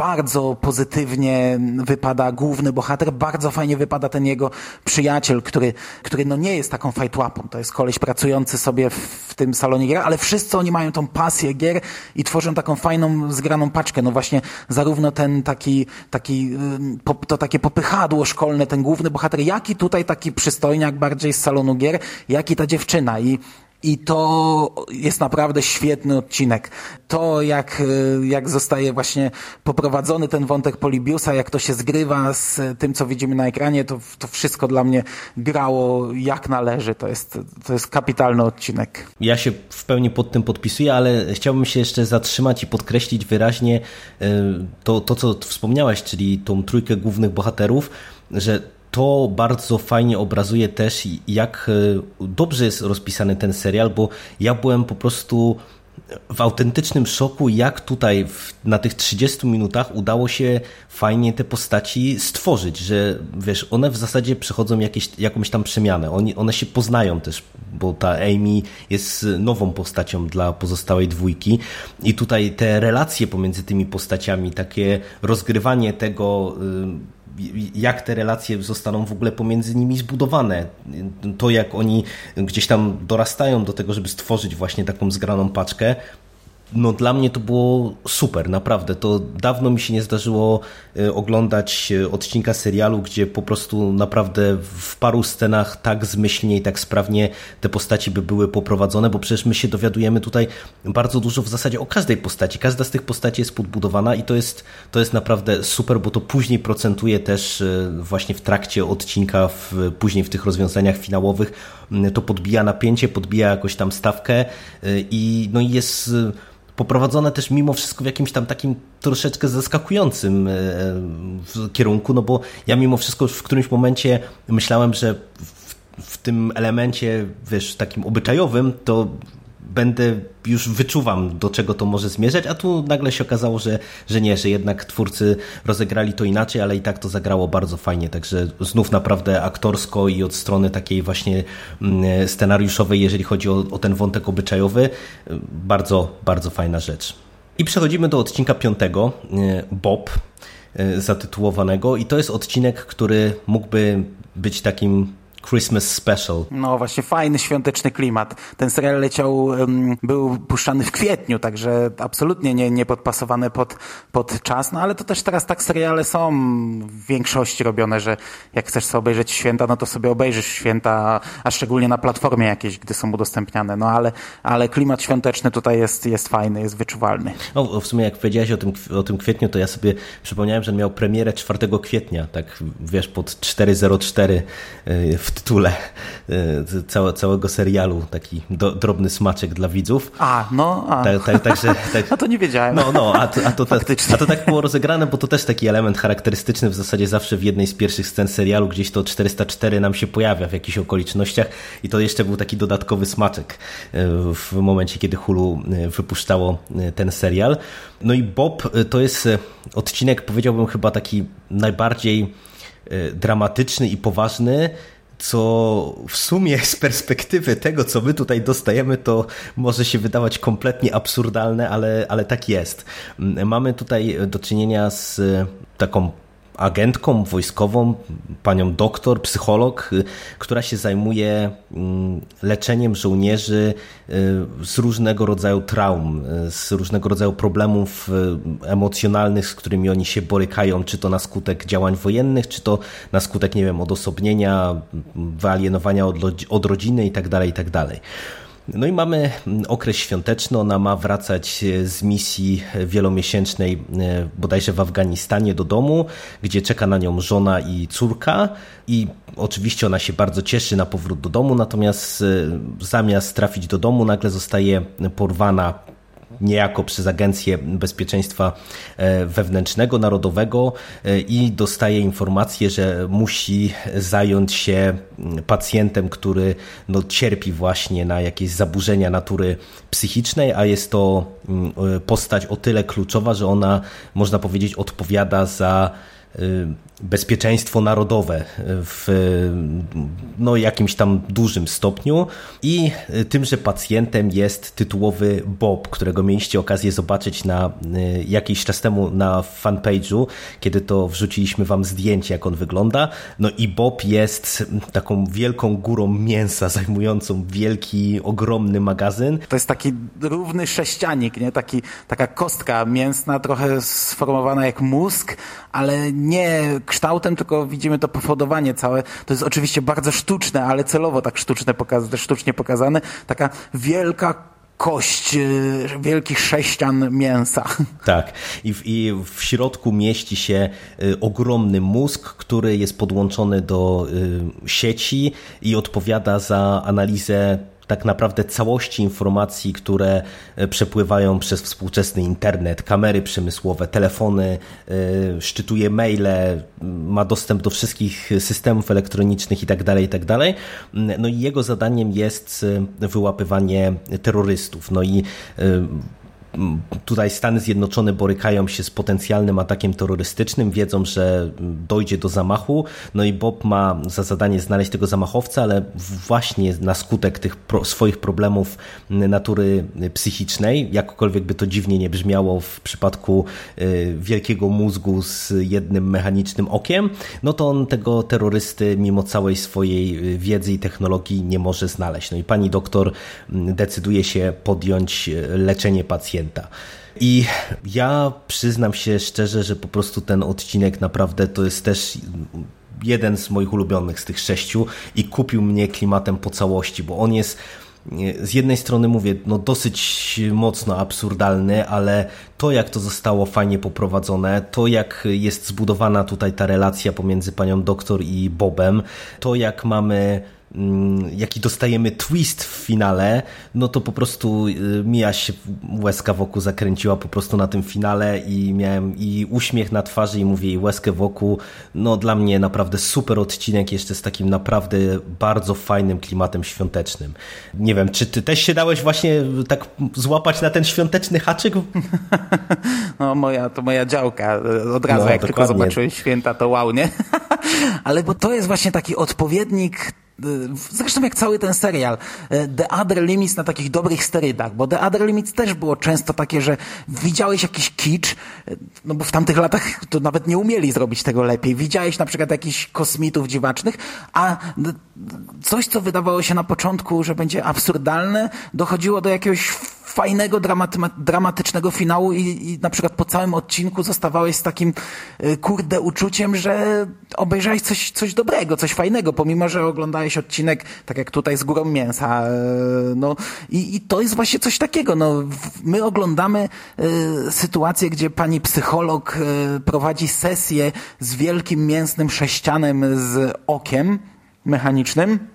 Speaker 2: Bardzo pozytywnie wypada główny bohater, bardzo fajnie wypada ten jego przyjaciel, który, który no nie jest taką fajtłapą. To jest koleś pracujący sobie w tym salonie gier, ale wszyscy oni mają tą pasję gier i tworzą taką fajną, zgraną paczkę. No właśnie zarówno ten taki, taki to takie popychadło szkolne, ten główny bohater, jak i tutaj taki przystojniak bardziej z salonu gier, jak i ta dziewczyna. I i to jest naprawdę świetny odcinek. To jak, jak zostaje właśnie poprowadzony ten wątek Polibiusa, jak to się zgrywa z tym, co widzimy na ekranie, to, to wszystko dla mnie grało jak należy. To jest, to jest kapitalny odcinek.
Speaker 1: Ja się w pełni pod tym podpisuję, ale chciałbym się jeszcze zatrzymać i podkreślić wyraźnie e, to, to co wspomniałeś, czyli tą trójkę głównych bohaterów, że to bardzo fajnie obrazuje też, jak e, dobrze jest rozpisany ten serial, bo ja byłem po prostu w autentycznym szoku, jak tutaj w, na tych 30 minutach udało się fajnie te postaci stworzyć, że wiesz, one w zasadzie przechodzą jakieś, jakąś tam przemianę. Oni, one się poznają też, bo ta Amy jest nową postacią dla pozostałej dwójki i tutaj te relacje pomiędzy tymi postaciami, takie rozgrywanie tego jak te relacje zostaną w ogóle pomiędzy nimi zbudowane. To, jak oni gdzieś tam dorastają do tego, żeby stworzyć właśnie taką zgraną paczkę, no dla mnie to było super, naprawdę. To dawno mi się nie zdarzyło e, oglądać e, odcinka serialu, gdzie po prostu naprawdę w paru scenach tak zmyślnie i tak sprawnie te postaci by były poprowadzone, bo przecież my się dowiadujemy tutaj bardzo dużo w zasadzie o każdej postaci. Każda z tych postaci jest podbudowana i to jest, to jest naprawdę super, bo to później procentuje też e, właśnie w trakcie odcinka, w, później w tych rozwiązaniach finałowych. To podbija napięcie, podbija jakoś tam stawkę i no jest poprowadzone też mimo wszystko w jakimś tam takim troszeczkę zaskakującym e, kierunku, no bo ja mimo wszystko w którymś momencie myślałem, że w, w tym elemencie, wiesz, takim obyczajowym, to będę już wyczuwam, do czego to może zmierzać, a tu nagle się okazało, że, że nie, że jednak twórcy rozegrali to inaczej, ale i tak to zagrało bardzo fajnie, także znów naprawdę aktorsko i od strony takiej właśnie mm, scenariuszowej, jeżeli chodzi o, o ten wątek obyczajowy, bardzo, bardzo fajna rzecz. I przechodzimy do odcinka piątego, e, Bob, e, zatytułowanego i to jest odcinek, który mógłby być takim Christmas Special.
Speaker 2: No właśnie, fajny świąteczny klimat. Ten serial leciał, był puszczany w kwietniu, także absolutnie nie, nie podpasowany pod, pod czas, no ale to też teraz tak seriale są w większości robione, że jak chcesz sobie obejrzeć święta, no to sobie obejrzysz święta, a szczególnie na platformie jakiejś, gdy są udostępniane, no ale, ale klimat świąteczny tutaj jest, jest fajny, jest wyczuwalny.
Speaker 1: No, w sumie jak powiedziałeś o tym, o tym kwietniu, to ja sobie przypomniałem, że miał premierę 4 kwietnia, tak wiesz, pod 404 y, w tytule e, całe, całego serialu, taki do, drobny smaczek dla widzów.
Speaker 2: A, no, a.
Speaker 1: Tak, tak, także, tak,
Speaker 2: a to nie wiedziałem.
Speaker 1: No, no, a to, a, to, a to tak było rozegrane, bo to też taki element charakterystyczny w zasadzie zawsze w jednej z pierwszych scen serialu, gdzieś to 404 nam się pojawia w jakichś okolicznościach i to jeszcze był taki dodatkowy smaczek e, w momencie, kiedy Hulu e, wypuszczało ten serial. No i Bob to jest odcinek, powiedziałbym chyba taki najbardziej dramatyczny i poważny, co w sumie z perspektywy tego, co my tutaj dostajemy, to może się wydawać kompletnie absurdalne, ale, ale tak jest. Mamy tutaj do czynienia z taką agentką wojskową, panią doktor, psycholog, y, która się zajmuje mm, leczeniem żołnierzy y, z różnego rodzaju traum, y, z różnego rodzaju problemów emocjonalnych, z którymi oni się borykają, czy to na skutek działań wojennych, czy to na skutek, nie wiem, odosobnienia, wyalienowania od, od rodziny itd., tak itd. No i mamy okres świąteczny, ona ma wracać z misji wielomiesięcznej e, bodajże w Afganistanie do domu, gdzie czeka na nią żona i córka. I oczywiście ona się bardzo cieszy na powrót do domu, natomiast e, zamiast trafić do domu nagle zostaje porwana niejako przez Agencję Bezpieczeństwa e, Wewnętrznego, Narodowego e, i dostaje informację, że musi zająć się pacjentem, który no, cierpi właśnie na jakieś zaburzenia natury psychicznej, a jest to e, postać o tyle kluczowa, że ona, można powiedzieć, odpowiada za bezpieczeństwo narodowe w no, jakimś tam dużym stopniu i tymże pacjentem jest tytułowy Bob, którego mieliście okazję zobaczyć na y, jakiś czas temu na fanpage'u, kiedy to wrzuciliśmy wam zdjęcie, jak on wygląda. No i Bob jest taką wielką górą mięsa, zajmującą wielki, ogromny magazyn.
Speaker 2: To jest taki równy sześcianik, nie? Taki, taka kostka mięsna, trochę sformowana jak mózg, ale nie kształtem, tylko widzimy to pofodowanie całe. To jest oczywiście bardzo sztuczne, ale celowo tak sztuczne pokazane, sztucznie pokazane. Taka wielka kość, y, wielki sześcian mięsa.
Speaker 1: Tak. I w, I w środku mieści się y, ogromny mózg, który jest podłączony do y, sieci i odpowiada za analizę tak naprawdę całości informacji, które e, przepływają przez współczesny internet, kamery przemysłowe, telefony, e, szczytuje maile, ma dostęp do wszystkich systemów elektronicznych itd., tak itd. Tak no i jego zadaniem jest e, wyłapywanie terrorystów. No i tutaj Stany Zjednoczone borykają się z potencjalnym atakiem terrorystycznym, wiedzą, że dojdzie do zamachu, no i Bob ma za zadanie znaleźć tego zamachowca, ale właśnie na skutek tych pro, swoich problemów natury psychicznej, jakkolwiek by to dziwnie nie brzmiało w przypadku y, wielkiego mózgu z jednym mechanicznym okiem, no to on tego terrorysty mimo całej swojej y, wiedzy i technologii nie może znaleźć. No i pani doktor decyduje się podjąć y, leczenie pacjenta pacjenta. I ja przyznam się szczerze, że po prostu ten odcinek naprawdę to jest też jeden z moich ulubionych z tych sześciu i kupił mnie klimatem po całości, bo on jest z jednej strony mówię, no dosyć mocno absurdalny, ale to jak to zostało fajnie poprowadzone, to jak jest zbudowana tutaj ta relacja pomiędzy panią doktor i Bobem, to jak mamy jaki dostajemy twist w finale, no to po prostu y, mija się łezka wokół zakręciła po prostu na tym finale i miałem i uśmiech na twarzy i mówię i łezkę wokół. No dla mnie naprawdę super odcinek jeszcze z takim naprawdę bardzo fajnym klimatem świątecznym. Nie wiem, czy ty też się dałeś właśnie tak złapać na ten świąteczny haczyk?
Speaker 2: No moja, to moja działka. Od razu no, jak tylko zobaczyłem święta, to wow, nie? Ale bo to jest właśnie taki odpowiednik Zresztą jak cały ten serial. E, The Other Limits na takich dobrych sterydach, bo The Other Limits też było często takie, że widziałeś jakiś kicz, e, no bo w tamtych latach to nawet nie umieli zrobić tego lepiej. Widziałeś na przykład jakichś kosmitów dziwacznych, a coś, co wydawało się na początku, że będzie absurdalne, dochodziło do jakiegoś fajnego, dramatycznego finału i, i na przykład po całym odcinku zostawałeś z takim y, kurde uczuciem, że obejrzałeś coś, coś dobrego, coś fajnego, pomimo, że oglądałeś odcinek, tak jak tutaj z górą mięsa. Y, no i, i to jest właśnie coś takiego. No, my oglądamy y, sytuację, gdzie pani psycholog y, prowadzi sesję z wielkim mięsnym sześcianem z okiem mechanicznym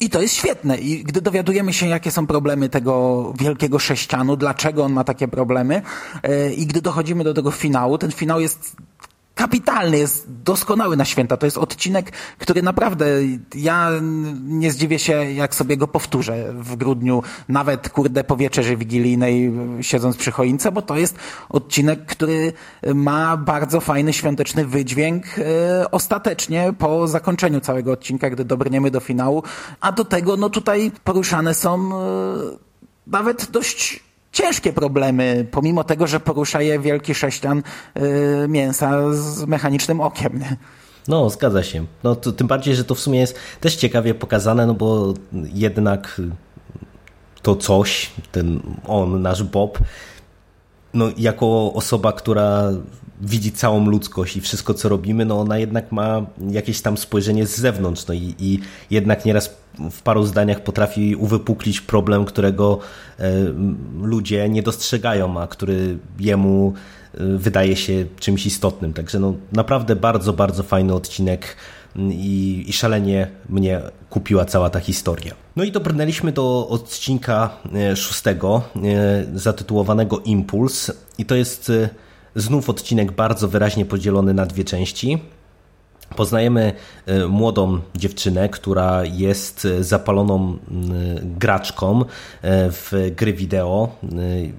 Speaker 2: i to jest świetne. I gdy dowiadujemy się, jakie są problemy tego wielkiego sześcianu, dlaczego on ma takie problemy, e, i gdy dochodzimy do tego finału, ten finał jest kapitalny, jest doskonały na święta. To jest odcinek, który naprawdę ja nie zdziwię się, jak sobie go powtórzę w grudniu, nawet kurde po wieczerzy wigilijnej siedząc przy choince, bo to jest odcinek, który ma bardzo fajny świąteczny wydźwięk e, ostatecznie po zakończeniu całego odcinka, gdy dobrniemy do finału, a do tego no tutaj poruszane są e, nawet dość ciężkie problemy, pomimo tego, że porusza je wielki sześcian y, mięsa z mechanicznym okiem. Nie?
Speaker 1: No, zgadza się. No, to, tym bardziej, że to w sumie jest też ciekawie pokazane, no bo jednak to coś, ten on, nasz Bob, no, jako osoba, która widzi całą ludzkość i wszystko, co robimy, no ona jednak ma jakieś tam spojrzenie z zewnątrz, no i, i jednak nieraz w paru zdaniach potrafi uwypuklić problem, którego e, ludzie nie dostrzegają, a który jemu e, wydaje się czymś istotnym. Także no, naprawdę bardzo, bardzo fajny odcinek i, i szalenie mnie kupiła cała ta historia. No i dobrnęliśmy do odcinka e, szóstego, zatytułowanego Impuls i to jest znów odcinek bardzo wyraźnie podzielony na dwie części. Poznajemy e, młodą dziewczynę, która jest e, zapaloną graczką e, w gry wideo.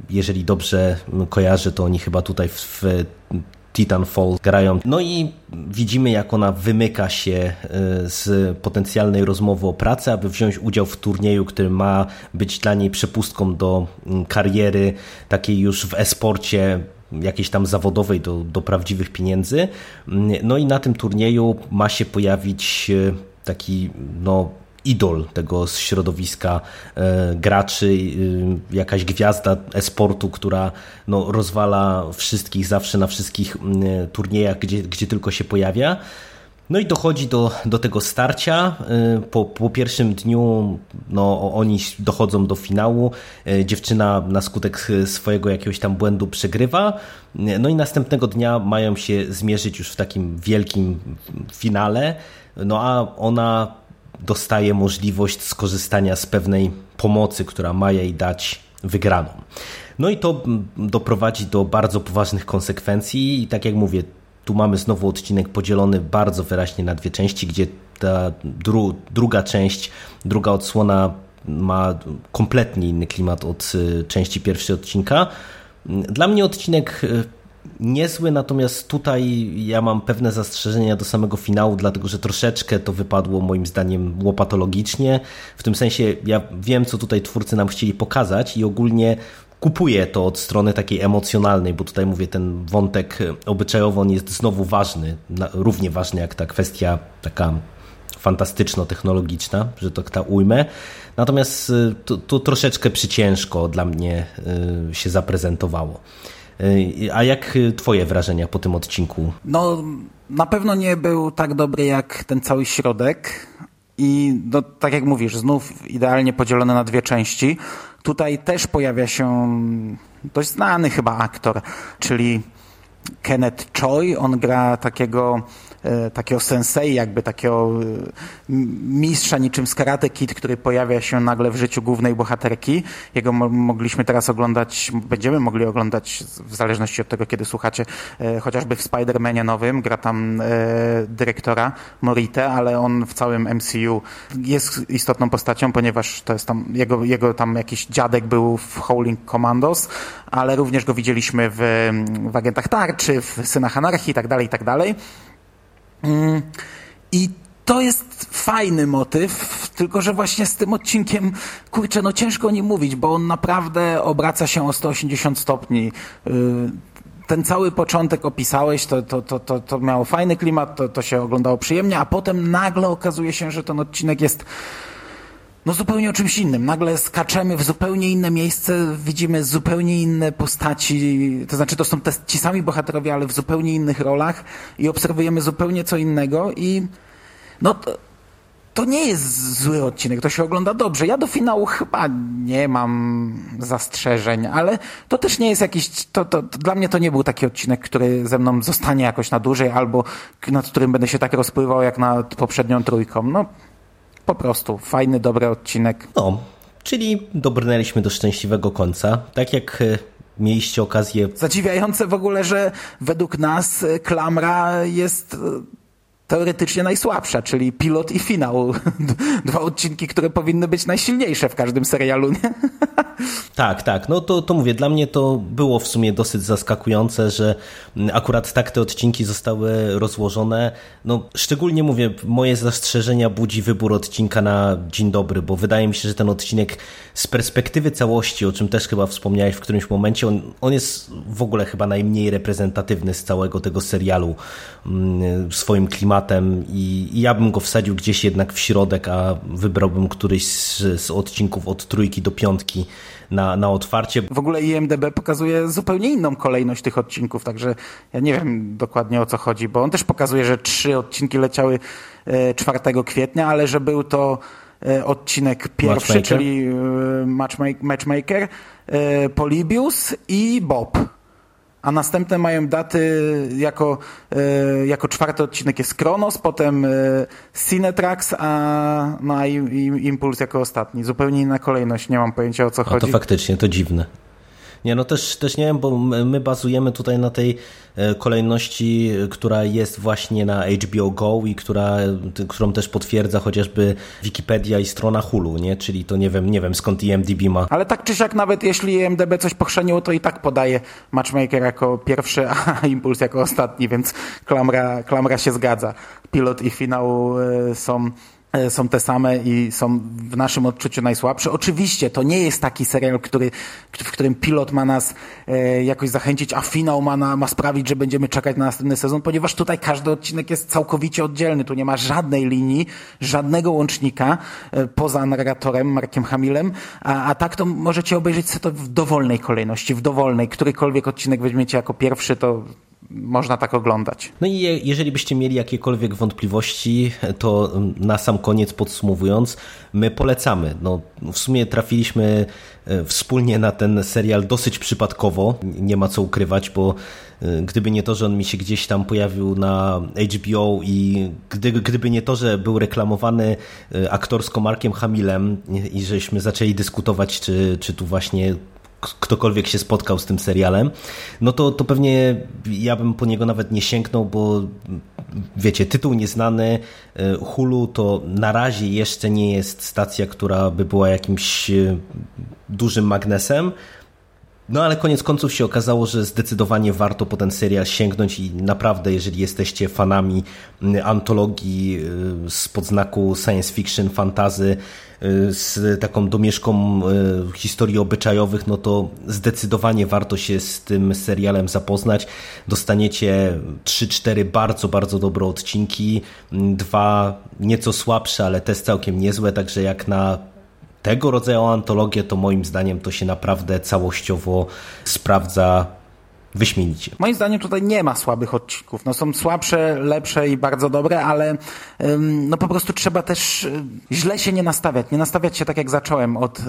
Speaker 1: Jeżeli dobrze kojarzę, to oni chyba tutaj w Titanfall grają. No i widzimy, jak ona wymyka się z potencjalnej rozmowy o pracę, aby wziąć udział w turnieju, który ma być dla niej przepustką do kariery takiej już w esporcie jakiejś tam zawodowej do, do prawdziwych pieniędzy. No i na tym turnieju ma się pojawić e, taki no, idol tego środowiska e, graczy, e, jakaś gwiazda esportu, która no, rozwala wszystkich zawsze na wszystkich turniejach, gdzie, gdzie tylko się pojawia. No i dochodzi do, do tego starcia. Y, po, po pierwszym dniu no, oni dochodzą do finału. Dziewczyna na skutek swojego jakiegoś tam błędu przegrywa. No i następnego dnia mają się zmierzyć już w takim wielkim finale. No a ona dostaje możliwość skorzystania z pewnej pomocy, która ma jej dać wygraną. No i to doprowadzi do bardzo poważnych konsekwencji i tak jak mówię, tu mamy znowu odcinek podzielony bardzo wyraźnie na dwie części, gdzie ta dru druga część, druga odsłona ma kompletnie inny klimat od y, części pierwszej odcinka. Dla mnie odcinek y, niezły, natomiast tutaj ja mam pewne zastrzeżenia do samego finału, dlatego że troszeczkę to wypadło moim zdaniem łopatologicznie. W tym sensie ja wiem, co tutaj twórcy nam chcieli pokazać i ogólnie kupuję to od strony takiej emocjonalnej, bo tutaj mówię, ten wątek obyczajowo on jest znowu ważny, równie ważny jak ta kwestia taka fantastyczno-technologiczna, że to tak ujmę. Natomiast y, to, to troszeczkę przyciężko dla mnie y, się zaprezentowało. Y, a jak twoje wrażenia po tym odcinku?
Speaker 2: No, na pewno nie był tak dobry jak ten cały środek. I no, tak jak mówisz, znów idealnie podzielone na dwie części. Tutaj też pojawia się dość znany chyba aktor, czyli Kenneth Choi. On gra takiego takiego sensei, jakby takiego e, mistrza niczym z Karate Kid, który pojawia się nagle w życiu głównej bohaterki. Jego mogliśmy teraz oglądać, będziemy mogli oglądać w zależności od tego, kiedy słuchacie, e, chociażby w Spider-Manie nowym, gra tam dyrektora Morite, ale on w całym MCU jest istotną postacią, ponieważ to jest tam, jego, jego tam jakiś dziadek był w Howling Commandos, ale również go widzieliśmy w, w Agentach Tarczy, w Synach Anarchii i tak dalej, i tak dalej. I to jest fajny motyw, tylko że właśnie z tym odcinkiem, kurczę, no ciężko o nim mówić, bo on naprawdę obraca się o 180 stopni. Y, ten cały początek opisałeś, to, to, to, to, to miało fajny klimat, to, to się oglądało przyjemnie, a potem nagle okazuje się, że ten odcinek jest no zupełnie o czymś innym. Nagle skaczemy w zupełnie inne miejsce, widzimy zupełnie inne postaci, to znaczy to są te, ci sami bohaterowie, ale w zupełnie innych rolach i obserwujemy zupełnie co innego i no to, to nie jest zły odcinek, to się ogląda dobrze. Ja do finału chyba nie mam zastrzeżeń, ale to też nie jest jakiś, to, to, to, dla mnie to nie był taki odcinek, który ze mną zostanie jakoś na dłużej albo nad którym będę się tak rozpływał jak nad poprzednią trójką. No po prostu fajny, dobry odcinek.
Speaker 1: No, czyli dobrnęliśmy do szczęśliwego końca. Tak jak e, mieliście okazję.
Speaker 2: Zadziwiające w ogóle, że według nas e, Klamra jest e, teoretycznie najsłabsza, czyli pilot i finał. Dwa odcinki, które powinny być najsilniejsze w każdym serialu, nie?
Speaker 1: Tak, tak. No to, to mówię, dla mnie to było w sumie dosyć zaskakujące, że akurat tak te odcinki zostały rozłożone. No, szczególnie mówię, moje zastrzeżenia budzi wybór odcinka na dzień dobry, bo wydaje mi się, że ten odcinek z perspektywy całości, o czym też chyba wspomniałeś w którymś momencie, on, on jest w ogóle chyba najmniej reprezentatywny z całego tego serialu mm, swoim klimatem i, i ja bym go wsadził gdzieś jednak w środek, a wybrałbym któryś z, z odcinków od trójki do piątki na, na otwarcie.
Speaker 2: W ogóle IMDB pokazuje zupełnie inną kolejność tych odcinków, także ja nie wiem dokładnie o co chodzi, bo on też pokazuje, że trzy odcinki leciały 4 e, kwietnia, ale że był to e, odcinek pierwszy, matchmaker. czyli e, Matchmaker, Polybius i Bob a następne mają daty jako, e, jako czwarty odcinek jest Kronos, potem e, Cinetrax, a, no, i Impuls jako ostatni. Zupełnie inna kolejność, nie mam pojęcia o co
Speaker 1: a
Speaker 2: chodzi.
Speaker 1: To faktycznie, to dziwne. Nie, no też, też nie wiem, bo my bazujemy tutaj na tej e, kolejności, która jest właśnie na HBO Go i która, którą też potwierdza chociażby Wikipedia i strona Hulu, nie? Czyli to nie wiem, nie wiem skąd IMDb ma.
Speaker 2: Ale tak czy siak nawet jeśli IMDb coś pochrzeniło, to i tak podaje Matchmaker jako pierwszy, a Impuls jako ostatni, więc klamra, klamra się zgadza. Pilot i finał e, są e, są te same i są w naszym odczuciu najsłabsze. Oczywiście to nie jest taki serial, który, w którym pilot ma nas e, jakoś zachęcić, a finał ma, na, ma sprawić, że będziemy czekać na następny sezon, ponieważ tutaj każdy odcinek jest całkowicie oddzielny. Tu nie ma żadnej linii, żadnego łącznika e, poza narratorem Markiem Hamilem, a, a tak to możecie obejrzeć sobie to w dowolnej kolejności, w dowolnej. Którykolwiek odcinek weźmiecie jako pierwszy, to można tak oglądać.
Speaker 1: No i jeżeli byście mieli jakiekolwiek wątpliwości, to na sam koniec podsumowując, my polecamy. No, w sumie trafiliśmy e, wspólnie na ten serial dosyć przypadkowo, nie ma co ukrywać, bo e, gdyby nie to, że on mi się gdzieś tam pojawił na HBO i gdy, gdyby nie to, że był reklamowany e, aktorsko Markiem Hamilem i żeśmy zaczęli dyskutować, czy, czy tu właśnie ktokolwiek się spotkał z tym serialem, no to, to pewnie ja bym po niego nawet nie sięgnął, bo wiecie, tytuł nieznany, e, Hulu to na razie jeszcze nie jest stacja, która by była jakimś e, dużym magnesem, no ale koniec końców się okazało, że zdecydowanie warto po ten serial sięgnąć i naprawdę, jeżeli jesteście fanami antologii y, z podznaku science fiction, fantazy, y, z taką domieszką y, historii obyczajowych, no to zdecydowanie warto się z tym serialem zapoznać. Dostaniecie 3-4 bardzo, bardzo dobre odcinki, dwa nieco słabsze, ale też całkiem niezłe, także jak na tego rodzaju antologię, to moim zdaniem to się naprawdę całościowo sprawdza wyśmienicie.
Speaker 2: Moim zdaniem tutaj nie ma słabych odcinków. No są słabsze, lepsze i bardzo dobre, ale no po prostu trzeba też y, źle się nie nastawiać. Nie nastawiać się tak jak zacząłem od, y,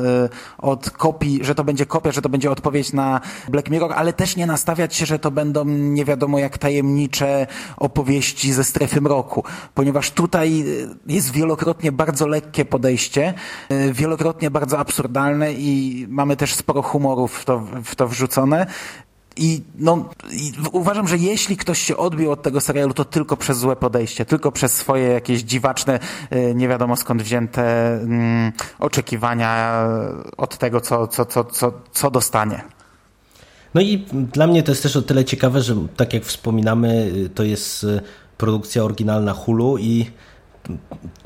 Speaker 2: od kopii, że to będzie kopia, że to będzie odpowiedź na Black Mirror, ale też nie nastawiać się, że to będą nie wiadomo jak tajemnicze opowieści ze strefy mroku, ponieważ tutaj y, jest wielokrotnie bardzo lekkie podejście, wielokrotnie bardzo absurdalne i mamy też sporo humorów w to, w to wrzucone. I, no, I uważam, że jeśli ktoś się odbił od tego serialu, to tylko przez złe podejście, tylko przez swoje jakieś dziwaczne, y, nie wiadomo skąd wzięte mm, oczekiwania od tego, co, co, co, co, co dostanie.
Speaker 1: No i dla mnie to jest też o tyle ciekawe, że tak jak wspominamy, y, to jest y, produkcja oryginalna Hulu i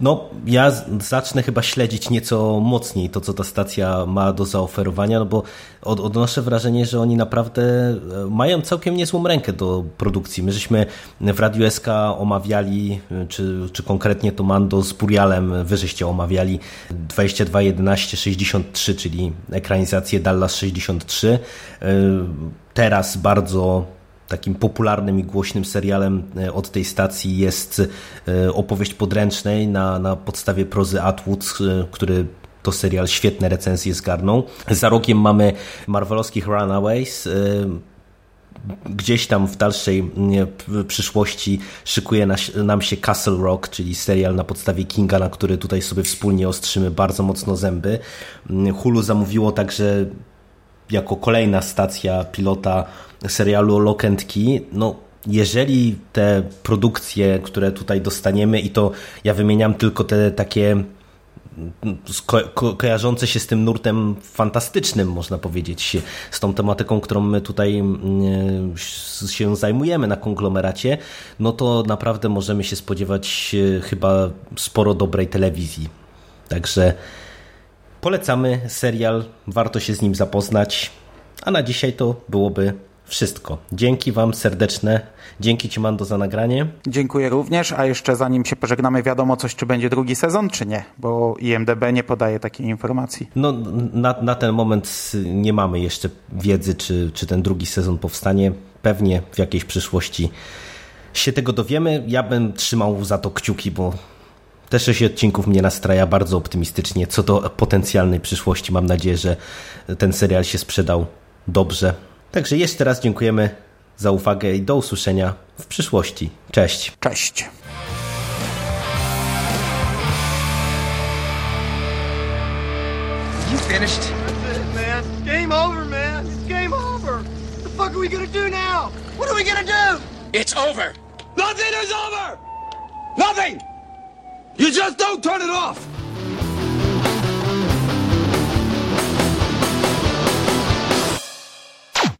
Speaker 1: no, ja zacznę chyba śledzić nieco mocniej to, co ta stacja ma do zaoferowania, no bo od, odnoszę wrażenie, że oni naprawdę e, mają całkiem niezłą rękę do produkcji. My żeśmy w Radiu SK omawiali, e, czy, czy konkretnie to Mando z Burialem, wy żeście omawiali 221163, czyli ekranizację Dallas 63. E, teraz bardzo takim popularnym i głośnym serialem e, od tej stacji jest e, opowieść podręcznej na, na podstawie prozy Atwood, e, który to serial świetne recenzje zgarnął. Za rogiem mamy marvelowskich Runaways, gdzieś tam w dalszej przyszłości szykuje nam się Castle Rock, czyli serial na podstawie Kinga, na który tutaj sobie wspólnie ostrzymy bardzo mocno zęby. Hulu zamówiło także jako kolejna stacja pilota serialu Lock and Key, no jeżeli te produkcje, które tutaj dostaniemy i to ja wymieniam tylko te takie ko ko kojarzące się z tym nurtem fantastycznym, można powiedzieć, z tą tematyką, którą my tutaj mm, się zajmujemy na konglomeracie, no to naprawdę możemy się spodziewać e, chyba sporo dobrej telewizji. Także polecamy serial, warto się z nim zapoznać, a na dzisiaj to byłoby wszystko. Dzięki Wam serdeczne. Dzięki Ci, Mando, za nagranie.
Speaker 2: Dziękuję również, a jeszcze zanim się pożegnamy, wiadomo coś, czy będzie drugi sezon, czy nie, bo IMDB nie podaje takiej informacji.
Speaker 1: No, na, na ten moment nie mamy jeszcze wiedzy, czy, czy ten drugi sezon powstanie. Pewnie w jakiejś przyszłości się tego dowiemy. Ja bym trzymał za to kciuki, bo te sześć odcinków mnie nastraja bardzo optymistycznie co do potencjalnej przyszłości. Mam nadzieję, że ten serial się sprzedał dobrze Także jeszcze raz dziękujemy za uwagę i do usłyszenia w przyszłości. Cześć.
Speaker 2: Cześć. You finished? That's it, man. Game over, man. It's game over. What the fuck are we gonna do now? What are we gonna do? It's over. Nothing is over. Nothing. You just don't turn it off.